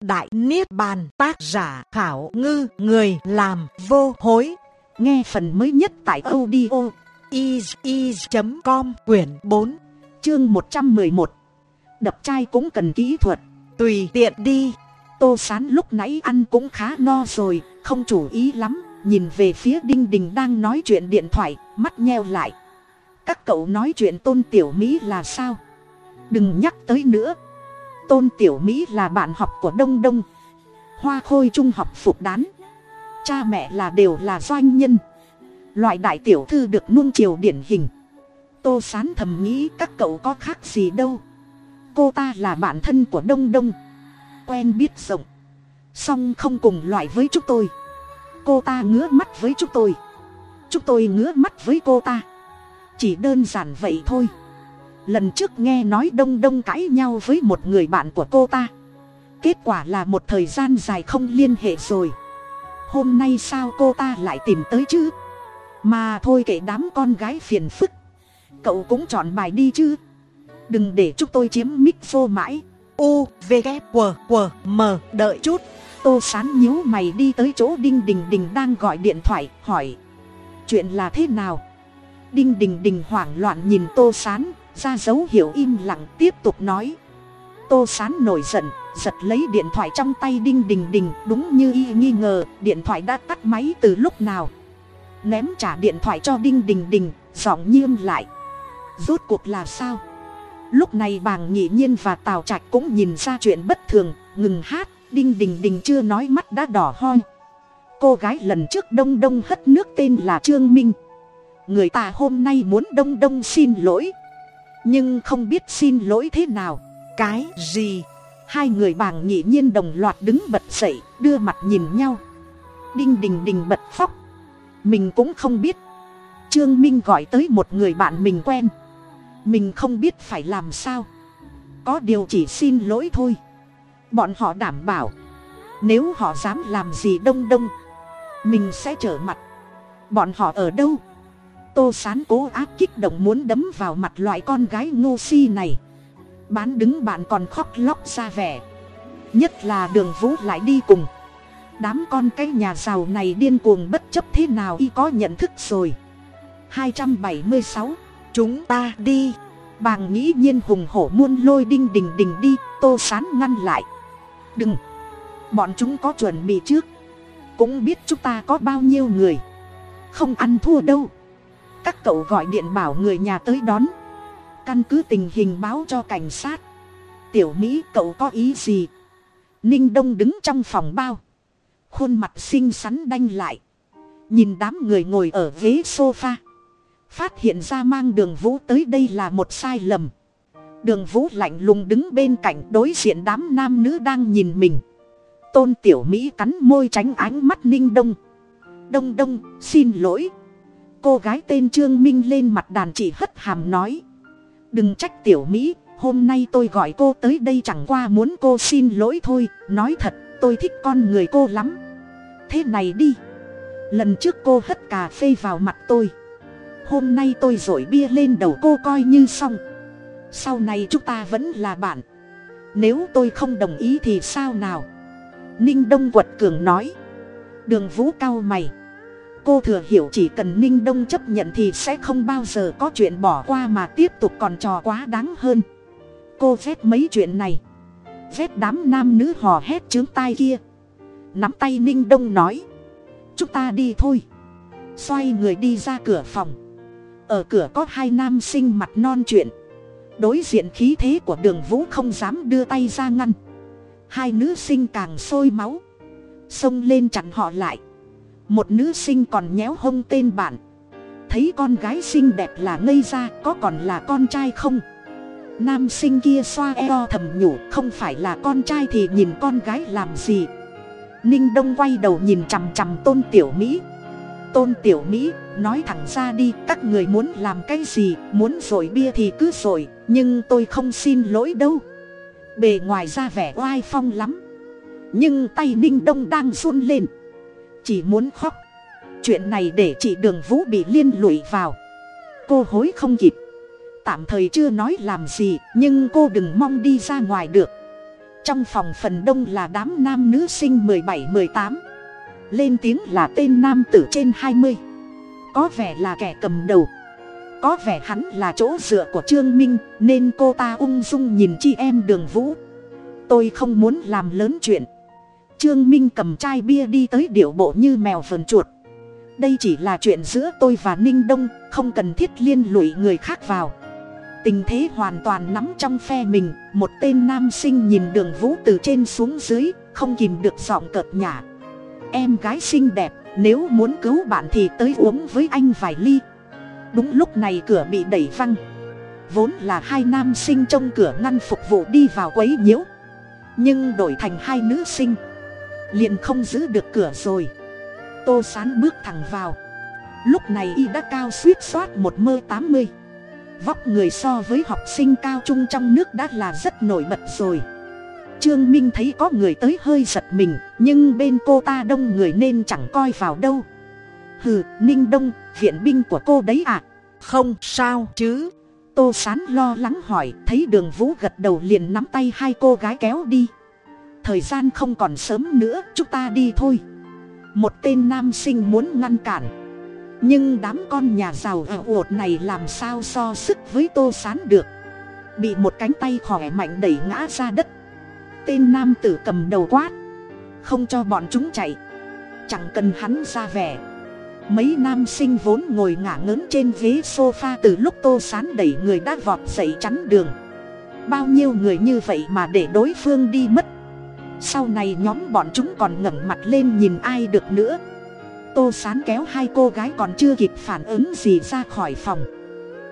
Đại Niết Bàn tác giả khảo ngư người làm vô hối. Nghe phần mới nhất tại audio is.com quyển 4 chương 111. Đập chai cũng cần kỹ thuật, tùy tiện đi. Tô sán lúc nãy ăn cũng khá no rồi, không chủ ý lắm, nhìn về phía Đinh Đình đang nói chuyện điện thoại, mắt nheo lại. Các cậu nói chuyện tôn tiểu Mỹ là sao? Đừng nhắc tới nữa tôn tiểu mỹ là bạn học của đông đông. Hoa khôi trung học phục đán. Cha mẹ là đều là doanh nhân. Loại đại tiểu thư được nuông chiều điển hình. Tô sán thầm nghĩ các cậu có khác gì đâu. Cô ta là bạn thân của đông đông. Quen biết rộng. Song không cùng loại với chúng tôi. Cô ta ngứa mắt với chúng tôi. Chúng tôi ngứa mắt với cô ta. Chỉ đơn giản vậy thôi lần trước nghe nói đông đông cãi nhau với một người bạn của cô ta. Kết quả là một thời gian dài không liên hệ rồi. Hôm nay sao cô ta lại tìm tới chứ? Mà thôi kể đám con gái phiền phức. Cậu cũng chọn bài đi chứ. Đừng để chúng tôi chiếm mic vô mãi. U, v, g q q m, đợi chút. Tô sán nhíu mày đi tới chỗ đinh đình đình đang gọi điện thoại, hỏi. Chuyện là thế nào? Đinh đình đình hoảng loạn nhìn tô sán ra dấu hiệu im lặng tiếp tục nói. Tô sán nổi giận, giật lấy điện thoại trong tay đinh đình đình, đúng như y nghi ngờ, điện thoại đã tắt máy từ lúc nào? Ném trả điện thoại cho đinh đình đình, giọng nghiêm lại. Rốt cuộc là sao? Lúc này bàng nhị nhiên và tào trạch cũng nhìn ra chuyện bất thường, ngừng hát, đinh đình đình chưa nói mắt đã đỏ hoi cô gái lần trước đông đông hất nước tên là trương minh. Người ta hôm nay muốn đông đông xin lỗi nhưng không biết xin lỗi thế nào. Cái gì? Hai người bàng nhị nhiên đồng loạt đứng bật dậy, đưa mặt nhìn nhau. Đinh đình đình bật khóc mình cũng không biết. Trương minh gọi tới một người bạn mình quen. Mình không biết phải làm sao. Có điều chỉ xin lỗi thôi. Bọn họ đảm bảo. Nếu họ dám làm gì đông đông, mình sẽ trở mặt. Bọn họ ở đâu? Tô sán cố áp kích động muốn đấm vào mặt loại con gái ngô si này. Bán đứng bạn còn khóc lóc ra vẻ. Nhất là đường vũ lại đi cùng. Đám con cái nhà giàu này điên cuồng bất chấp thế nào y có nhận thức rồi. Hai trăm bảy mươi sáu, chúng ta đi. Bàng nghĩ nhiên hùng hổ muôn lôi đinh đình đình đi, tô sán ngăn lại. Đừng, bọn chúng có chuẩn bị trước. Cũng biết chúng ta có bao nhiêu người. Không ăn thua đâu các cậu gọi điện bảo người nhà tới đón. Căn cứ tình hình báo cho cảnh sát. Tiểu mỹ, cậu có ý gì? Ninh đông đứng trong phòng bao. Khuôn mặt xinh xắn đanh lại. Nhìn đám người ngồi ở ghế sofa. Phát hiện ra mang đường vũ tới đây là một sai lầm. Đường vũ lạnh lùng đứng bên cạnh đối diện đám nam nữ đang nhìn mình. Tôn tiểu mỹ cắn môi tránh ánh mắt ninh đông. Đông đông, xin lỗi cô gái tên trương minh lên mặt đàn chị hất hàm nói. Đừng trách tiểu mỹ, hôm nay tôi gọi cô tới đây chẳng qua muốn cô xin lỗi thôi, nói thật, tôi thích con người cô lắm. Thế này đi. Lần trước cô hất cà phê vào mặt tôi. Hôm nay tôi dội bia lên đầu cô coi như xong. Sau này chúng ta vẫn là bạn. Nếu tôi không đồng ý thì sao nào? Ninh đông quật cường nói. Đường vũ cao mày cô thừa hiểu chỉ cần ninh đông chấp nhận thì sẽ không bao giờ có chuyện bỏ qua mà tiếp tục còn trò quá đáng hơn. Cô ghét mấy chuyện này. Ghét đám nam nữ hò hét chướng tai kia. Nắm tay ninh đông nói. Chúng ta đi thôi. Xoay người đi ra cửa phòng. Ở cửa có hai nam sinh mặt non chuyện. Đối diện khí thế của đường vũ không dám đưa tay ra ngăn. Hai nữ sinh càng sôi máu. Xông lên chặn họ lại một nữ sinh còn nhéo hông tên bạn. Thấy con gái xinh đẹp là ngây ra, có còn là con trai không? Nam sinh kia xoa eo thầm nhủ, không phải là con trai thì nhìn con gái làm gì? Ninh đông quay đầu nhìn chằm chằm tôn tiểu mỹ. Tôn tiểu mỹ, nói thẳng ra đi, các người muốn làm cái gì, muốn rồi bia thì cứ rồi nhưng tôi không xin lỗi đâu. Bề ngoài ra vẻ oai phong lắm. Nhưng tay ninh đông đang run lên chỉ muốn khóc. Chuyện này để chị đường vũ bị liên lụy vào. Cô hối không kịp. Tạm thời chưa nói làm gì, nhưng cô đừng mong đi ra ngoài được. Trong phòng phần đông là đám nam nữ sinh mười bảy, mười tám. Lên tiếng là tên nam tử trên hai mươi. Có vẻ là kẻ cầm đầu. Có vẻ hắn là chỗ dựa của trương minh, nên cô ta ung dung nhìn chị em đường vũ. Tôi không muốn làm lớn chuyện trương minh cầm chai bia đi tới điệu bộ như mèo vườn chuột. Đây chỉ là chuyện giữa tôi và ninh đông, không cần thiết liên lụy người khác vào. Tình thế hoàn toàn nắm trong phe mình, một tên nam sinh nhìn đường vũ từ trên xuống dưới, không kìm được giọng cợt nhả. Em gái xinh đẹp, nếu muốn cứu bạn thì tới uống với anh vài ly. Đúng lúc này cửa bị đẩy văng. Vốn là hai nam sinh trong cửa ngăn phục vụ đi vào quấy nhiễu. Nhưng đổi thành hai nữ sinh liền không giữ được cửa rồi. Tô sán bước thẳng vào. Lúc này y đã cao suýt soát một mơ tám mươi. Vóc người so với học sinh cao trung trong nước đã là rất nổi bật rồi. Trương minh thấy có người tới hơi giật mình, nhưng bên cô ta đông người nên chẳng coi vào đâu. Hừ, ninh đông, viện binh của cô đấy à? Không sao chứ. Tô sán lo lắng hỏi, thấy đường vũ gật đầu liền nắm tay hai cô gái kéo đi thời gian không còn sớm nữa, chúng ta đi thôi. Một tên nam sinh muốn ngăn cản. Nhưng đám con nhà giàu ở ột này làm sao so sức với tô sán được? Bị một cánh tay khỏe mạnh đẩy ngã ra đất. Tên nam tử cầm đầu quát. Không cho bọn chúng chạy. Chẳng cần hắn ra vẻ. Mấy nam sinh vốn ngồi ngả ngớn trên ghế sofa từ lúc tô sán đẩy người đã vọt dậy chắn đường. Bao nhiêu người như vậy mà để đối phương đi mất? Sau này nhóm bọn chúng còn ngẩng mặt lên nhìn ai được nữa. Tô sán kéo hai cô gái còn chưa kịp phản ứng gì ra khỏi phòng.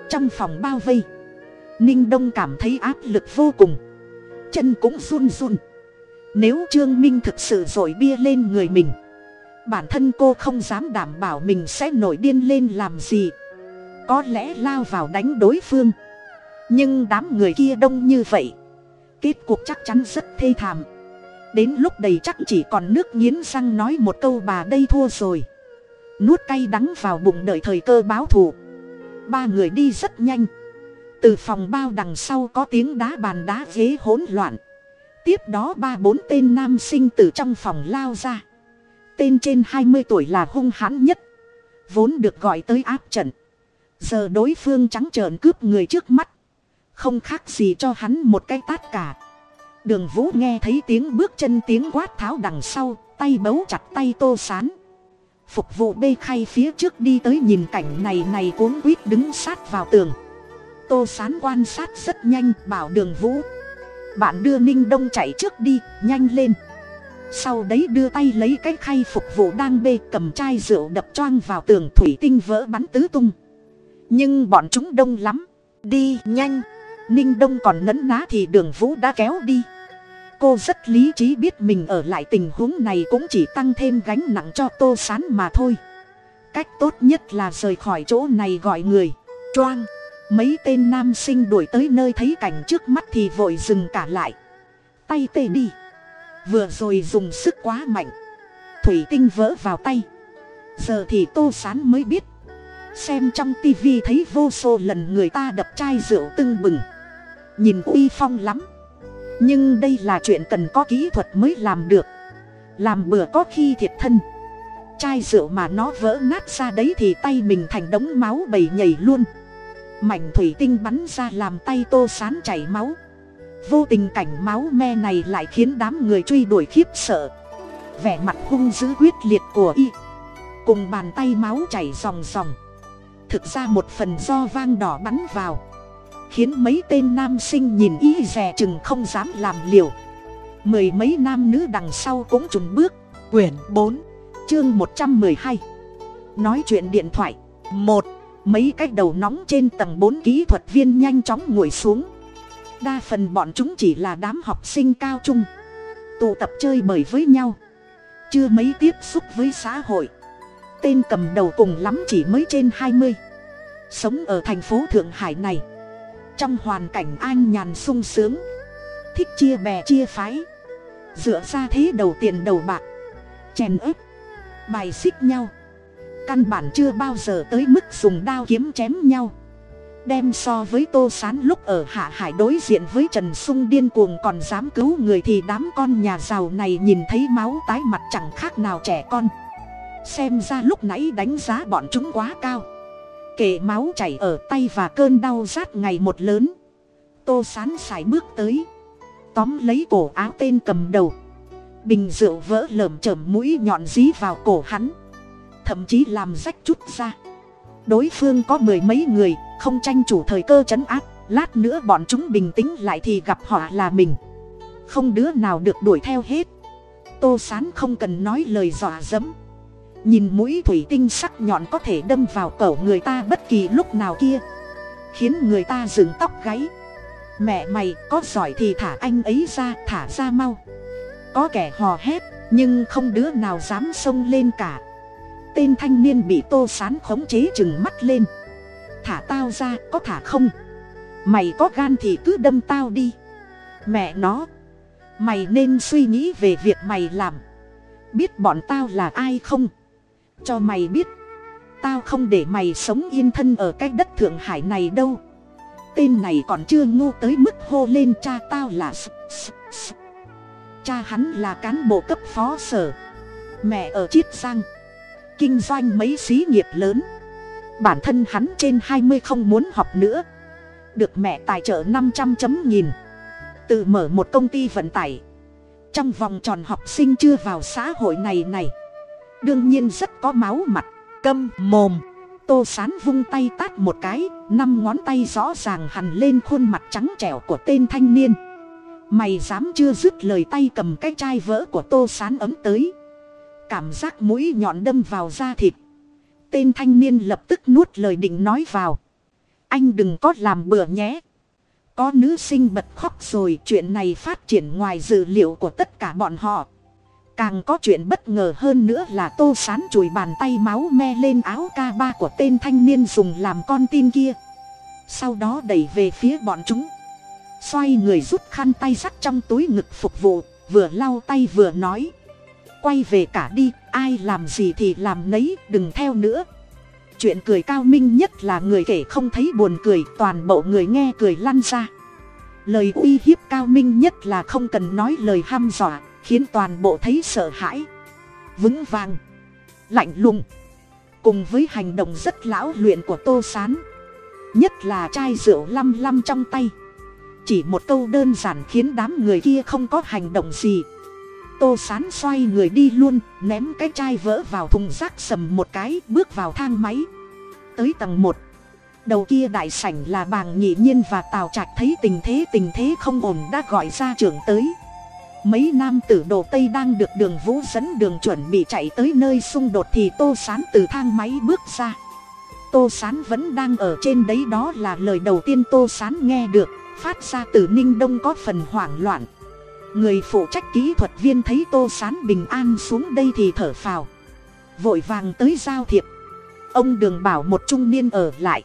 Trong phòng bao vây, ninh đông cảm thấy áp lực vô cùng. Chân cũng run run. Nếu trương minh thực sự dội bia lên người mình, bản thân cô không dám đảm bảo mình sẽ nổi điên lên làm gì. Có lẽ lao vào đánh đối phương. Nhưng đám người kia đông như vậy, kết cuộc chắc chắn rất thê thảm đến lúc đầy chắc chỉ còn nước nghiến răng nói một câu bà đây thua rồi. Nuốt cay đắng vào bụng đợi thời cơ báo thù. Ba người đi rất nhanh. Từ phòng bao đằng sau có tiếng đá bàn đá ghế hỗn loạn. Tiếp đó ba bốn tên nam sinh từ trong phòng lao ra. Tên trên hai mươi tuổi là hung hãn nhất, vốn được gọi tới áp trận. Giờ đối phương trắng trợn cướp người trước mắt. Không khác gì cho hắn một cái tát cả đường vũ nghe thấy tiếng bước chân tiếng quát tháo đằng sau, tay bấu chặt tay tô sán. Phục vụ bê khay phía trước đi tới nhìn cảnh này này cuốn quýt đứng sát vào tường. Tô sán quan sát rất nhanh, bảo đường vũ, bạn đưa ninh đông chạy trước đi, nhanh lên. Sau đấy đưa tay lấy cái khay phục vụ đang bê cầm chai rượu đập choang vào tường thủy tinh vỡ bắn tứ tung. Nhưng bọn chúng đông lắm, đi nhanh. Ninh đông còn nấn ná thì đường vũ đã kéo đi cô rất lý trí biết mình ở lại tình huống này cũng chỉ tăng thêm gánh nặng cho tô sán mà thôi. Cách tốt nhất là rời khỏi chỗ này gọi người, choang. Mấy tên nam sinh đuổi tới nơi thấy cảnh trước mắt thì vội dừng cả lại. Tay tê đi. Vừa rồi dùng sức quá mạnh. Thủy tinh vỡ vào tay. Giờ thì tô sán mới biết. Xem trong tivi thấy vô số lần người ta đập chai rượu tưng bừng. Nhìn uy phong lắm nhưng đây là chuyện cần có kỹ thuật mới làm được. Làm bừa có khi thiệt thân. Chai rượu mà nó vỡ nát ra đấy thì tay mình thành đống máu bầy nhảy luôn. Mảnh thủy tinh bắn ra làm tay tô sán chảy máu. Vô tình cảnh máu me này lại khiến đám người truy đuổi khiếp sợ. Vẻ mặt hung dữ quyết liệt của y. Cùng bàn tay máu chảy ròng ròng. Thực ra một phần do vang đỏ bắn vào khiến mấy tên nam sinh nhìn y dè chừng không dám làm liều. Mười mấy nam nữ đằng sau cũng trùng bước. Quyển bốn, chương một trăm mười hai. Nói chuyện điện thoại. Một, mấy cái đầu nóng trên tầng bốn kỹ thuật viên nhanh chóng ngồi xuống. Đa phần bọn chúng chỉ là đám học sinh cao trung. Tụ tập chơi bời với nhau. Chưa mấy tiếp xúc với xã hội. Tên cầm đầu cùng lắm chỉ mới trên hai mươi. Sống ở thành phố thượng hải này trong hoàn cảnh an nhàn sung sướng. Thích chia bè chia phái. Dựa ra thế đầu tiền đầu bạc. Chèn ớp bài xích nhau. Căn bản chưa bao giờ tới mức dùng đao kiếm chém nhau. Đem so với tô sán lúc ở hạ hải đối diện với trần sung điên cuồng còn dám cứu người thì đám con nhà giàu này nhìn thấy máu tái mặt chẳng khác nào trẻ con. Xem ra lúc nãy đánh giá bọn chúng quá cao kệ máu chảy ở tay và cơn đau rát ngày một lớn. Tô sán sải bước tới, tóm lấy cổ áo tên cầm đầu. Bình rượu vỡ lởm chởm mũi nhọn dí vào cổ hắn, thậm chí làm rách chút ra đối phương có mười mấy người, không tranh chủ thời cơ chấn áp, lát nữa bọn chúng bình tĩnh lại thì gặp họ là mình. Không đứa nào được đuổi theo hết. Tô sán không cần nói lời dọa dẫm nhìn mũi thủy tinh sắc nhọn có thể đâm vào cổ người ta bất kỳ lúc nào kia. Khiến người ta dừng tóc gáy. Mẹ mày, có giỏi thì thả anh ấy ra, thả ra mau. Có kẻ hò hét, nhưng không đứa nào dám xông lên cả. Tên thanh niên bị tô sán khống chế chừng mắt lên. Thả tao ra, có thả không? Mày có gan thì cứ đâm tao đi. Mẹ nó, mày nên suy nghĩ về việc mày làm. Biết bọn tao là ai không? Cho mày biết. Tao không để mày sống yên thân ở cái đất thượng hải này đâu. Tên này còn chưa ngu tới mức hô lên cha tao là s, s, s. cha hắn là cán bộ cấp phó sở. Mẹ ở chiết giang. Kinh doanh mấy xí nghiệp lớn. Bản thân hắn trên hai mươi không muốn học nữa. Được mẹ tài trợ năm trăm chấm nghìn. Tự mở một công ty vận tải. Trong vòng tròn học sinh chưa vào xã hội này này đương nhiên rất có máu mặt, câm, mồm. Tô sán vung tay tát một cái, năm ngón tay rõ ràng hằn lên khuôn mặt trắng trẻo của tên thanh niên. Mày dám chưa dứt lời tay cầm cái chai vỡ của tô sán ấm tới. Cảm giác mũi nhọn đâm vào da thịt. Tên thanh niên lập tức nuốt lời định nói vào. Anh đừng có làm bừa nhé. Có nữ sinh bật khóc rồi, chuyện này phát triển ngoài dự liệu của tất cả bọn họ càng có chuyện bất ngờ hơn nữa là tô sán chùi bàn tay máu me lên áo ca ba của tên thanh niên dùng làm con tin kia. Sau đó đẩy về phía bọn chúng. Xoay người rút khăn tay sắt trong túi ngực phục vụ, vừa lau tay vừa nói. Quay về cả đi, ai làm gì thì làm nấy, đừng theo nữa. Chuyện cười cao minh nhất là người kể không thấy buồn cười, toàn bộ người nghe cười lăn ra. Lời uy hiếp cao minh nhất là không cần nói lời hăm dọa khiến toàn bộ thấy sợ hãi. Vững vàng, lạnh lùng, cùng với hành động rất lão luyện của tô s á n nhất là chai rượu lăm lăm trong tay. Chỉ một câu đơn giản khiến đám người kia không có hành động gì. Tô s á n xoay người đi luôn, ném cái chai vỡ vào thùng rác sầm một cái, bước vào thang máy. Tới tầng một, đầu kia đại sảnh là bàng nhị nhiên và tào trạch thấy tình thế tình thế không ổn đã gọi ra trưởng tới mấy nam tử đồ tây đang được đường vũ dẫn đường chuẩn bị chạy tới nơi xung đột thì tô sán từ thang máy bước ra. Tô sán vẫn đang ở trên đấy, đó là lời đầu tiên tô sán nghe được, phát ra từ ninh đông có phần hoảng loạn. Người phụ trách kỹ thuật viên thấy tô sán bình an xuống đây thì thở phào, vội vàng tới giao thiệp. Ông đường bảo một trung niên ở lại,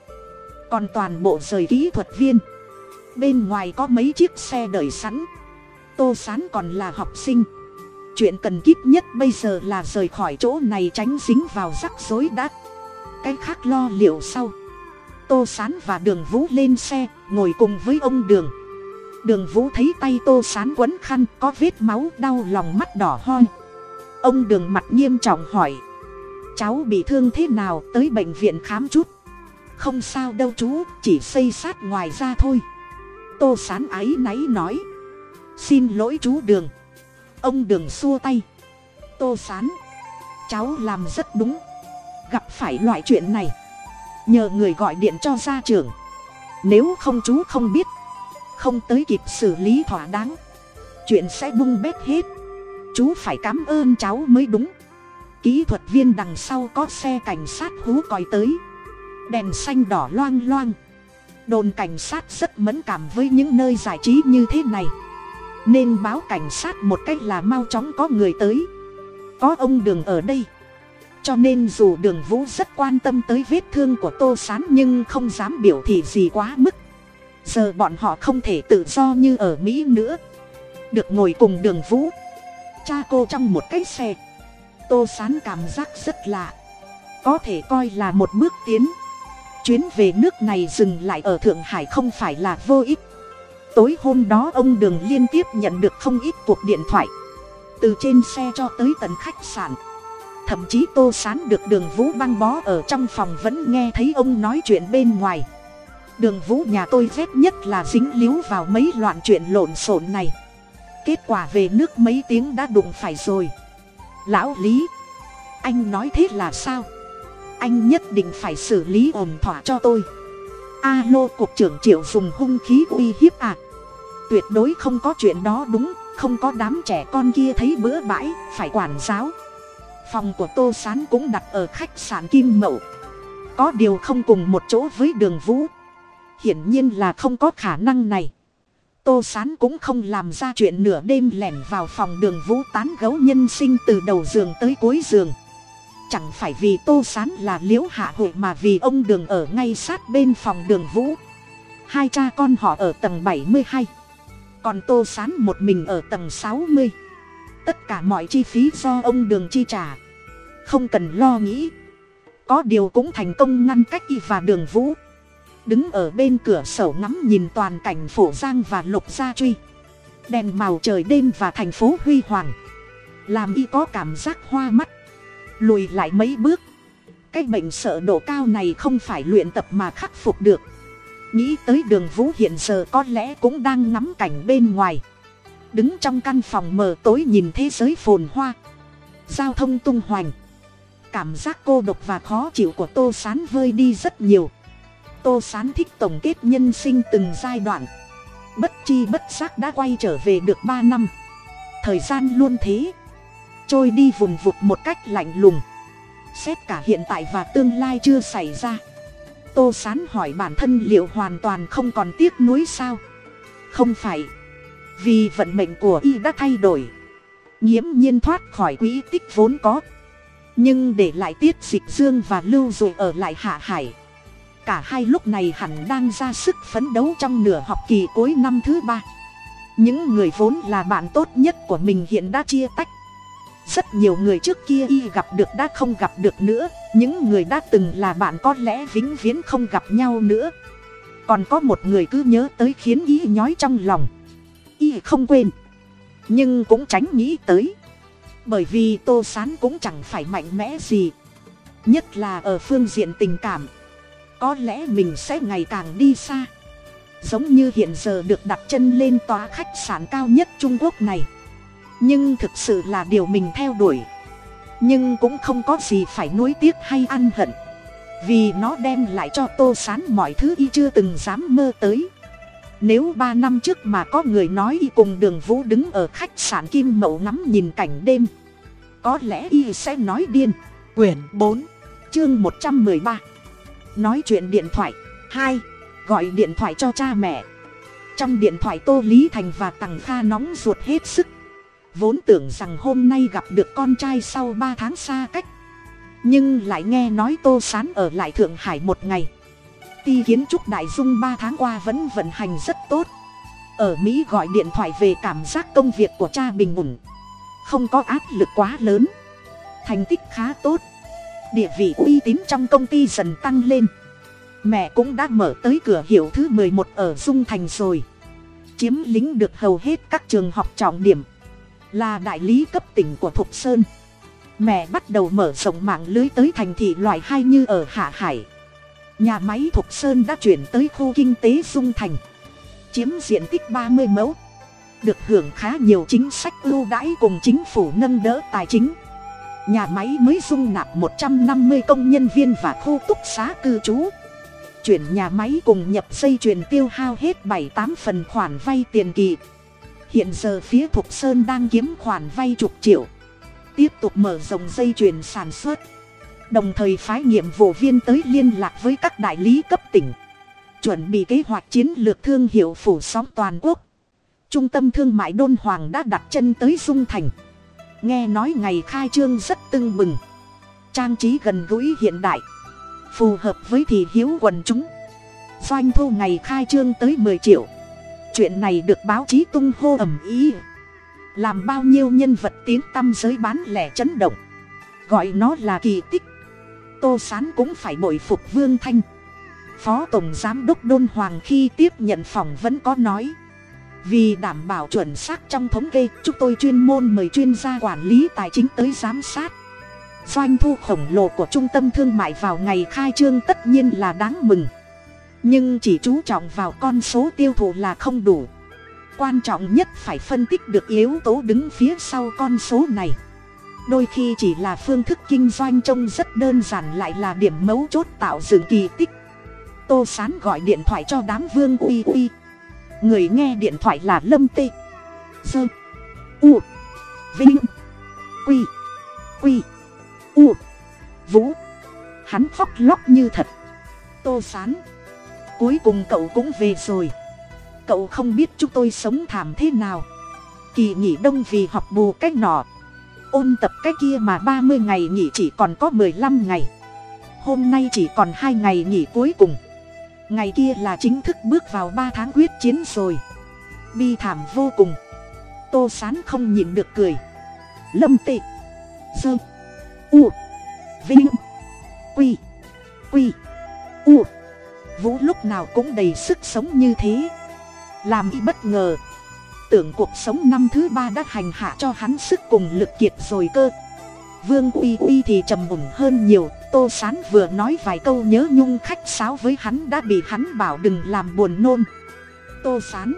còn toàn bộ rời kỹ thuật viên. Bên ngoài có mấy chiếc xe đợi sẵn tô sán còn là học sinh. Chuyện cần kíp nhất bây giờ là rời khỏi chỗ này tránh dính vào rắc rối đắt. cái khác lo liệu sau. Tô sán và đường vũ lên xe, ngồi cùng với ông đường. Đường vũ thấy tay tô sán quấn khăn, có vết máu đau lòng mắt đỏ hoi ông đường mặt nghiêm trọng hỏi, cháu bị thương thế nào, tới bệnh viện khám chút? Không sao đâu chú, chỉ xây sát ngoài ra thôi. Tô sán áy náy nói xin lỗi chú đường. Ông đường xua tay. Tô sán, cháu làm rất đúng. Gặp phải loại chuyện này, nhờ người gọi điện cho gia trưởng. Nếu không chú không biết, không tới kịp xử lý thỏa đáng, chuyện sẽ bung bét hết. Chú phải cảm ơn cháu mới đúng. Kỹ thuật viên đằng sau có xe cảnh sát hú còi tới. Đèn xanh đỏ loang loang. Đồn cảnh sát rất mẫn cảm với những nơi giải trí như thế này nên báo cảnh sát một cách là mau chóng có người tới. Có ông đường ở đây. Cho nên dù đường vũ rất quan tâm tới vết thương của tô s á n nhưng không dám biểu thị gì quá mức. Giờ bọn họ không thể tự do như ở mỹ nữa. Được ngồi cùng đường vũ. Cha cô trong một cái xe. Tô s á n cảm giác rất lạ. Có thể coi là một bước tiến. Chuyến về nước này dừng lại ở thượng hải không phải là vô ích tối hôm đó ông đường liên tiếp nhận được không ít cuộc điện thoại. Từ trên xe cho tới tận khách sạn. Thậm chí tô sán được đường vũ băng bó ở trong phòng vẫn nghe thấy ông nói chuyện bên ngoài. Đường vũ nhà tôi ghét nhất là dính líu vào mấy loạn chuyện lộn xộn này. Kết quả về nước mấy tiếng đã đụng phải rồi. Lão lý, anh nói thế là sao? Anh nhất định phải xử lý ổn thỏa cho tôi. Alo, cục trưởng triệu dùng hung khí uy hiếp à? Tuyệt đối không có chuyện đó đúng, không có đám trẻ con kia thấy bữa bãi, phải quản giáo. Phòng của tô s á n cũng đặt ở khách sạn kim mậu. Có điều không cùng một chỗ với đường vũ. Hiển nhiên là không có khả năng này. Tô s á n cũng không làm ra chuyện nửa đêm lẻn vào phòng đường vũ tán gấu nhân sinh từ đầu giường tới cuối giường. Chẳng phải vì tô s á n là l i ễ u hạ hội mà vì ông đường ở ngay sát bên phòng đường vũ. Hai cha con họ ở tầng bảy mươi hai còn tô s á n một mình ở tầng sáu mươi. Tất cả mọi chi phí do ông đường chi trả. Không cần lo nghĩ. Có điều cũng thành công ngăn cách y và đường vũ. Đứng ở bên cửa sổ ngắm nhìn toàn cảnh phổ giang và lục gia truy. Đèn màu trời đêm và thành phố huy hoàng. Làm y có cảm giác hoa mắt. Lùi lại mấy bước. Cái bệnh sợ độ cao này không phải luyện tập mà khắc phục được nghĩ tới đường vũ hiện giờ có lẽ cũng đang ngắm cảnh bên ngoài. Đứng trong căn phòng mờ tối nhìn thế giới phồn hoa. Giao thông tung hoành. Cảm giác cô độc và khó chịu của tô s á n vơi đi rất nhiều. Tô s á n thích tổng kết nhân sinh từng giai đoạn. Bất chi bất giác đã quay trở về được ba năm. Thời gian luôn thế. Trôi đi vùng vụt một cách lạnh lùng. Xét cả hiện tại và tương lai chưa xảy ra tô s á n hỏi bản thân liệu hoàn toàn không còn tiếc nuối sao? Không phải. Vì vận mệnh của y đã thay đổi. Nghiễm nhiên thoát khỏi quỹ tích vốn có. Nhưng để lại tiết dịch dương và lưu dụ ở lại hạ hải. Cả hai lúc này hẳn đang ra sức phấn đấu trong nửa học kỳ cuối năm thứ ba. Những người vốn là bạn tốt nhất của mình hiện đã chia tách rất nhiều người trước kia y gặp được đã không gặp được nữa. Những người đã từng là bạn có lẽ vĩnh viễn không gặp nhau nữa. Còn có một người cứ nhớ tới khiến y nhói trong lòng. Y không quên. Nhưng cũng tránh nghĩ tới. Bởi vì tô sán cũng chẳng phải mạnh mẽ gì. Nhất là ở phương diện tình cảm. Có lẽ mình sẽ ngày càng đi xa. Giống như hiện giờ được đặt chân lên tòa khách sạn cao nhất trung quốc này nhưng thực sự là điều mình theo đuổi. Nhưng cũng không có gì phải nuối tiếc hay ăn hận. Vì nó đem lại cho tô sán mọi thứ y chưa từng dám mơ tới. Nếu ba năm trước mà có người nói y cùng đường vũ đứng ở khách sạn kim mậu ngắm nhìn cảnh đêm có lẽ y sẽ nói điên. Quyển bốn chương một trăm mười ba. Nói chuyện điện thoại. Hai. Gọi điện thoại cho cha mẹ. Trong điện thoại tô lý thành và tằng kha nóng ruột hết sức vốn tưởng rằng hôm nay gặp được con trai sau ba tháng xa cách. Nhưng lại nghe nói tô sán ở lại thượng hải một ngày. Ty kiến trúc đại dung ba tháng qua vẫn vận hành rất tốt. Ở mỹ gọi điện thoại về cảm giác công việc của cha bình ổn. Không có áp lực quá lớn. Thành tích khá tốt. Địa vị uy tín trong công ty dần tăng lên. Mẹ cũng đã mở tới cửa hiệu thứ mười một ở dung thành rồi. Chiếm lính được hầu hết các trường học trọng điểm là đại lý cấp tỉnh của thục sơn. Mẹ bắt đầu mở rộng mạng lưới tới thành thị loại hai như ở hạ hải. Nhà máy thục sơn đã chuyển tới khu kinh tế dung thành. Chiếm diện tích ba mươi mẫu. Được hưởng khá nhiều chính sách ưu đãi cùng chính phủ nâng đỡ tài chính. Nhà máy mới dung nạp một trăm năm mươi công nhân viên và khu túc xá cư trú. Chuyển nhà máy cùng nhập dây chuyền tiêu hao hết bảy tám phần khoản vay tiền kỳ hiện giờ phía thục sơn đang kiếm khoản vay chục triệu. Tiếp tục mở rộng dây chuyền sản xuất. Đồng thời phái nhiệm vụ viên tới liên lạc với các đại lý cấp tỉnh. Chuẩn bị kế hoạch chiến lược thương hiệu phủ sóng toàn quốc. Trung tâm thương mại đôn hoàng đã đặt chân tới dung thành. Nghe nói ngày khai trương rất tưng bừng. Trang trí gần gũi hiện đại. Phù hợp với thị hiếu quần chúng. Doanh thu ngày khai trương tới mười triệu chuyện này được báo chí tung hô ầm ý làm bao nhiêu nhân vật tiếng tăm giới bán lẻ chấn động. Gọi nó là kỳ tích. Tô sán cũng phải bội phục vương thanh. Phó tổng giám đốc đôn hoàng khi tiếp nhận phòng vẫn có nói. Vì đảm bảo chuẩn xác trong thống kê, chúng tôi chuyên môn mời chuyên gia quản lý tài chính tới giám sát. Doanh thu khổng lồ của trung tâm thương mại vào ngày khai trương tất nhiên là đáng mừng nhưng chỉ chú trọng vào con số tiêu thụ là không đủ. Quan trọng nhất phải phân tích được yếu tố đứng phía sau con số này. Đôi khi chỉ là phương thức kinh doanh trông rất đơn giản lại là điểm mấu chốt tạo dựng kỳ tích. Tô sán gọi điện thoại cho đám vương uy uy. Người nghe điện thoại là lâm tê. Dơ u. Vinh. Quy. Quy. U. Vũ. Hắn khóc lóc như thật. Tô sán cuối cùng cậu cũng về rồi. Cậu không biết chúng tôi sống thảm thế nào. Kỳ nghỉ đông vì học bù cách nọ. Ôn tập cái kia mà ba mươi ngày nghỉ chỉ còn có mười lăm ngày. Hôm nay chỉ còn hai ngày nghỉ cuối cùng. Ngày kia là chính thức bước vào ba tháng quyết chiến rồi. Bi thảm vô cùng. Tô sán không nhịn được cười. Lâm tị. Sơ. U. Vinh. Quy. Quy. U vũ lúc nào cũng đầy sức sống như thế. Làm y bất ngờ. Tưởng cuộc sống năm thứ ba đã hành hạ cho hắn sức cùng lực kiệt rồi cơ. Vương uy uy thì trầm mùng hơn nhiều, tô sán vừa nói vài câu nhớ nhung khách sáo với hắn đã bị hắn bảo đừng làm buồn nôn. Tô sán,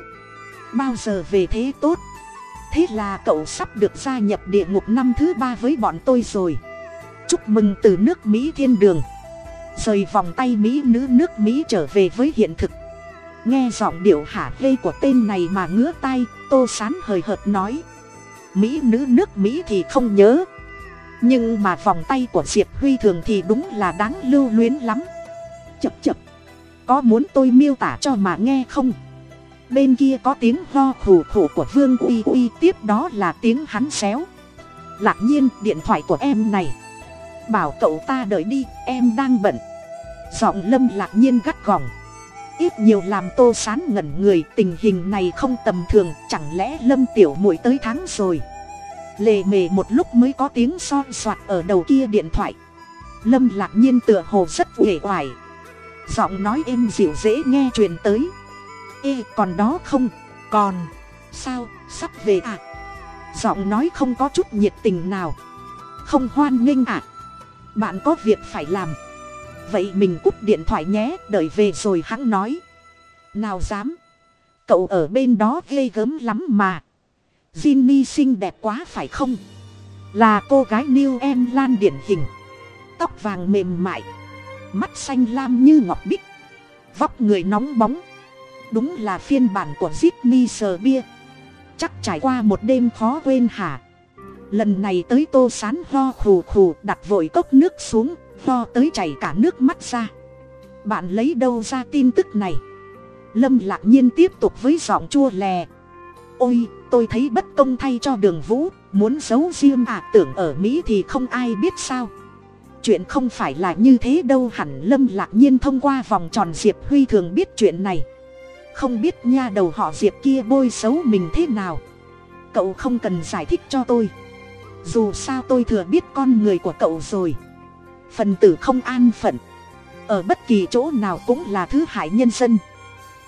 bao giờ về thế tốt? Thế là cậu sắp được gia nhập địa ngục năm thứ ba với bọn tôi rồi. Chúc mừng từ nước mỹ thiên đường rời vòng tay mỹ nữ nước mỹ trở về với hiện thực. Nghe giọng điệu hả hê của tên này mà ngứa tay tô sán hời hợt nói. Mỹ nữ nước mỹ thì không nhớ. Nhưng mà vòng tay của diệp huy thường thì đúng là đáng lưu luyến lắm. Chập chập. Có muốn tôi miêu tả cho mà nghe không? Bên kia có tiếng ho khù khù của vương uy uy, tiếp đó là tiếng hắn xéo. Lạc nhiên, điện thoại của em này bảo cậu ta đợi đi, em đang bận. Giọng lâm lạc nhiên gắt gỏng. Ít nhiều làm tô sán ngẩn người, tình hình này không tầm thường, chẳng lẽ lâm tiểu muội tới tháng rồi? Lề mề một lúc mới có tiếng son soạt ở đầu kia điện thoại. Lâm lạc nhiên tựa hồ rất uể oải. Giọng nói êm dịu dễ nghe truyền tới. Ê, còn đó không? Còn. Sao? Sắp về à? Giọng nói không có chút nhiệt tình nào. Không hoan nghênh à? Bạn có việc phải làm. Vậy mình cúp điện thoại nhé, đợi về rồi hắn nói. Nào dám. Cậu ở bên đó ghê gớm lắm mà. Jinny xinh đẹp quá phải không? Là cô gái new em lan điển hình. Tóc vàng mềm mại. Mắt xanh lam như ngọc bích. Vóc người nóng bóng. Đúng là phiên bản của Jinny sờ bia. Chắc trải qua một đêm khó quên hả? Lần này tới tô sán ho khù khù, đặt vội cốc nước xuống lo tới chảy cả nước mắt ra. Bạn lấy đâu ra tin tức này? Lâm lạc nhiên tiếp tục với giọng chua lè. Ôi, tôi thấy bất công thay cho đường vũ, muốn giấu riêng à tưởng ở mỹ thì không ai biết sao. Chuyện không phải là như thế đâu, hẳn lâm lạc nhiên thông qua vòng tròn diệp huy thường biết chuyện này. Không biết nha đầu họ diệp kia bôi xấu mình thế nào. Cậu không cần giải thích cho tôi dù sao tôi thừa biết con người của cậu rồi. Phần tử không an phận. Ở bất kỳ chỗ nào cũng là thứ hại nhân dân.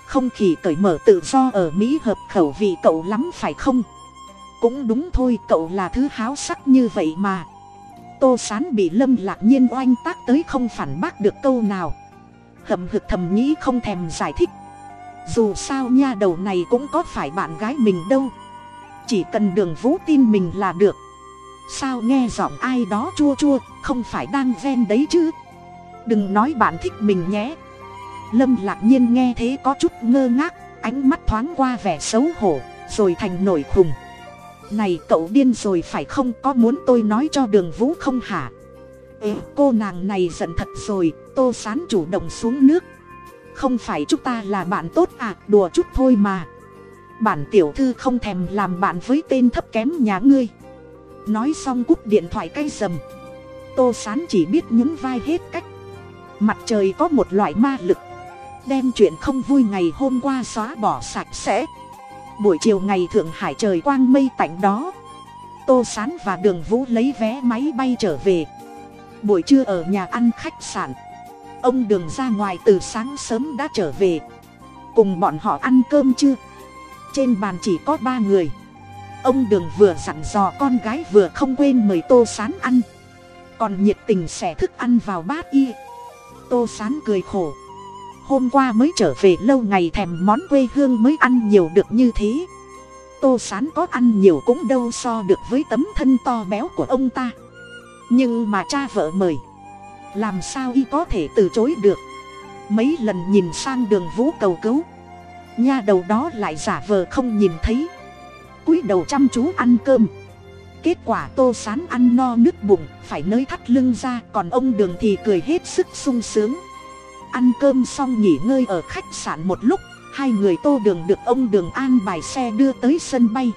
Không khỉ cởi mở tự do ở mỹ hợp khẩu vị cậu lắm phải không? Cũng đúng thôi, cậu là thứ háo sắc như vậy mà. Tô sán bị lâm lạc nhiên oanh tác tới không phản bác được câu nào. Hậm hực thầm nghĩ không thèm giải thích. Dù sao nha đầu này cũng có phải bạn gái mình đâu. Chỉ cần đường vũ tin mình là được sao nghe giọng ai đó chua chua, không phải đang ven đấy chứ? Đừng nói bạn thích mình nhé. Lâm lạc nhiên nghe thế có chút ngơ ngác, ánh mắt thoáng qua vẻ xấu hổ, rồi thành nổi khùng. Này cậu điên rồi phải không, có muốn tôi nói cho đường vũ không hả? Ê, cô nàng này giận thật rồi, tô sán chủ động xuống nước. Không phải chúng ta là bạn tốt à đùa chút thôi mà. Bản tiểu thư không thèm làm bạn với tên thấp kém nhà ngươi nói xong cúp điện thoại cay sầm, tô sán chỉ biết nhún vai hết cách. Mặt trời có một loại ma lực. Đem chuyện không vui ngày hôm qua xóa bỏ sạch sẽ. Buổi chiều ngày thượng hải trời quang mây tạnh đó. Tô sán và đường vũ lấy vé máy bay trở về. Buổi trưa ở nhà ăn khách sạn. Ông đường ra ngoài từ sáng sớm đã trở về. Cùng bọn họ ăn cơm chưa? Trên bàn chỉ có ba người ông đường vừa dặn dò con gái vừa không quên mời tô sán ăn. Còn nhiệt tình xẻ thức ăn vào bát y. Tô sán cười khổ. Hôm qua mới trở về lâu ngày thèm món quê hương mới ăn nhiều được như thế. Tô sán có ăn nhiều cũng đâu so được với tấm thân to béo của ông ta. Nhưng mà cha vợ mời. Làm sao y có thể từ chối được? Mấy lần nhìn sang đường vũ cầu cứu. Nha đầu đó lại giả vờ không nhìn thấy cúi đầu chăm chú ăn cơm. Kết quả tô sán ăn no nước bụng, phải nới thắt lưng ra, còn ông đường thì cười hết sức sung sướng. Ăn cơm xong nghỉ ngơi ở khách sạn một lúc, hai người tô đường được ông đường an bài xe đưa tới sân bay.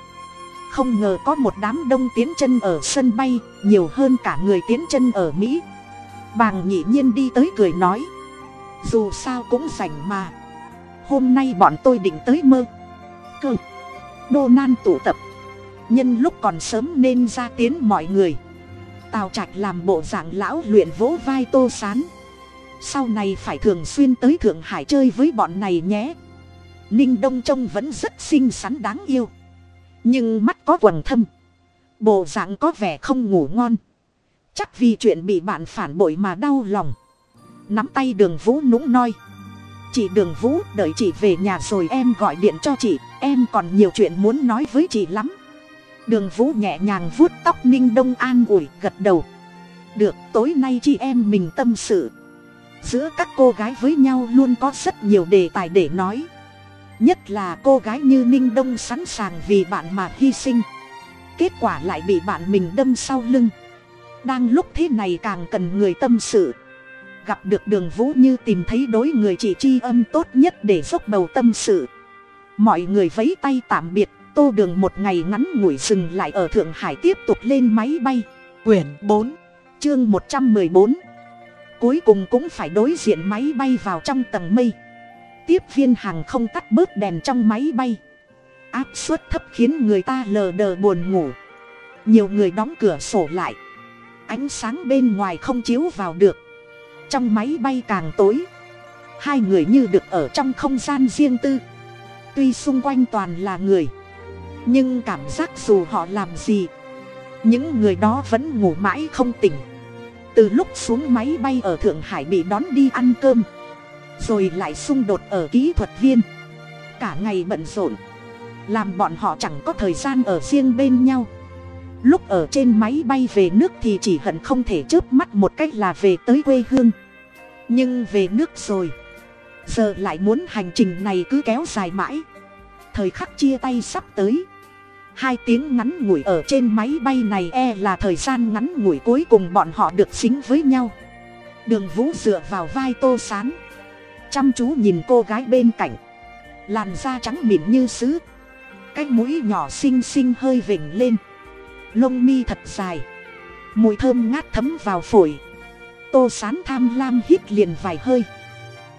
Không ngờ có một đám đông tiến chân ở sân bay, nhiều hơn cả người tiến chân ở mỹ. Bàng nhị nhiên đi tới cười nói, dù sao cũng rảnh mà. Hôm nay bọn tôi định tới mơ. Cơ đô nan tụ tập. Nhân lúc còn sớm nên ra tiến mọi người. Tào trạch làm bộ dạng lão luyện vỗ vai tô sán. Sau này phải thường xuyên tới thượng hải chơi với bọn này nhé. Ninh đông trông vẫn rất xinh xắn đáng yêu. Nhưng mắt có quầng thâm. Bộ dạng có vẻ không ngủ ngon. Chắc vì chuyện bị bạn phản bội mà đau lòng. Nắm tay đường vũ nũng noi. Chị đường vũ đợi chị về nhà rồi em gọi điện cho chị em còn nhiều chuyện muốn nói với chị lắm. Đường vũ nhẹ nhàng vuốt tóc ninh đông an ủi, gật đầu. Được, tối nay chị em mình tâm sự. Giữa các cô gái với nhau luôn có rất nhiều đề tài để nói. Nhất là cô gái như ninh đông sẵn sàng vì bạn mà hy sinh. Kết quả lại bị bạn mình đâm sau lưng. Đang lúc thế này càng cần người tâm sự. Gặp được đường vũ như tìm thấy đối người chị tri âm tốt nhất để dốc bầu tâm sự mọi người vấy tay tạm biệt, tô đường một ngày ngắn ngủi dừng lại ở thượng hải tiếp tục lên máy bay. Quyển bốn, chương một trăm mười bốn. Cuối cùng cũng phải đối diện máy bay vào trong tầng mây. Tiếp viên hàng không tắt bớt đèn trong máy bay. Áp suất thấp khiến người ta lờ đờ buồn ngủ. Nhiều người đóng cửa sổ lại. Ánh sáng bên ngoài không chiếu vào được. Trong máy bay càng tối, hai người như được ở trong không gian riêng tư tuy xung quanh toàn là người, nhưng cảm giác dù họ làm gì, những người đó vẫn ngủ mãi không tỉnh. Từ lúc xuống máy bay ở thượng hải bị đón đi ăn cơm, rồi lại xung đột ở kỹ thuật viên. Cả ngày bận rộn, làm bọn họ chẳng có thời gian ở riêng bên nhau. Lúc ở trên máy bay về nước thì chỉ hận không thể chớp mắt một cách là về tới quê hương. Nhưng về nước rồi giờ lại muốn hành trình này cứ kéo dài mãi. Thời khắc chia tay sắp tới. Hai tiếng ngắn ngủi ở trên máy bay này e là thời gian ngắn ngủi cuối cùng bọn họ được xính với nhau. Đường vũ dựa vào vai tô sán. Chăm chú nhìn cô gái bên cạnh. Làn da trắng mịn như sứ. Cái mũi nhỏ xinh xinh hơi vểnh lên. Lông mi thật dài. Mùi thơm ngát thấm vào phổi. Tô sán tham lam hít liền vài hơi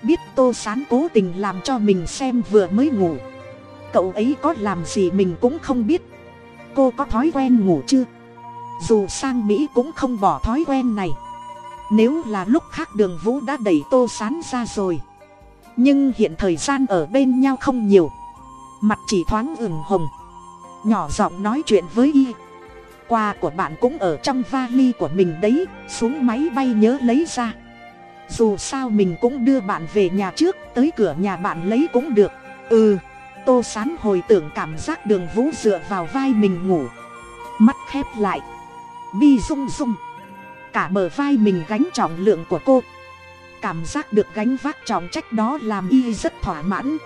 biết tô sán cố tình làm cho mình xem vừa mới ngủ. Cậu ấy có làm gì mình cũng không biết. Cô có thói quen ngủ chưa? Dù sang mỹ cũng không bỏ thói quen này. Nếu là lúc khác đường vũ đã đẩy tô sán ra rồi. Nhưng hiện thời gian ở bên nhau không nhiều. Mặt chỉ thoáng ửng hồng. Nhỏ giọng nói chuyện với y. Quà của bạn cũng ở trong vali của mình đấy. Xuống máy bay nhớ lấy ra dù sao mình cũng đưa bạn về nhà trước, tới cửa nhà bạn lấy cũng được. Ừ tô sán hồi tưởng cảm giác đường vũ dựa vào vai mình ngủ. Mắt khép lại. Bi rung rung. Cả bờ vai mình gánh trọng lượng của cô. Cảm giác được gánh vác trọng trách đó làm y rất thỏa mãn.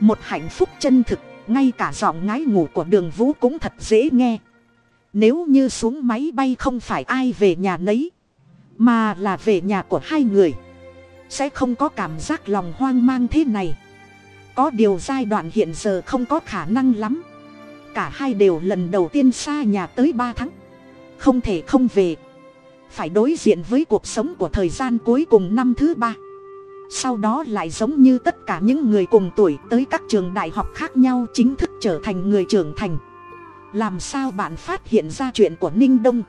Một hạnh phúc chân thực, ngay cả giọng ngái ngủ của đường vũ cũng thật dễ nghe. Nếu như xuống máy bay không phải ai về nhà nấy mà là về nhà của hai người. Sẽ không có cảm giác lòng hoang mang thế này. Có điều giai đoạn hiện giờ không có khả năng lắm. Cả hai đều lần đầu tiên xa nhà tới ba tháng. Không thể không về. Phải đối diện với cuộc sống của thời gian cuối cùng năm thứ ba. Sau đó lại giống như tất cả những người cùng tuổi tới các trường đại học khác nhau chính thức trở thành người trưởng thành. Làm sao bạn phát hiện ra chuyện của ninh đông?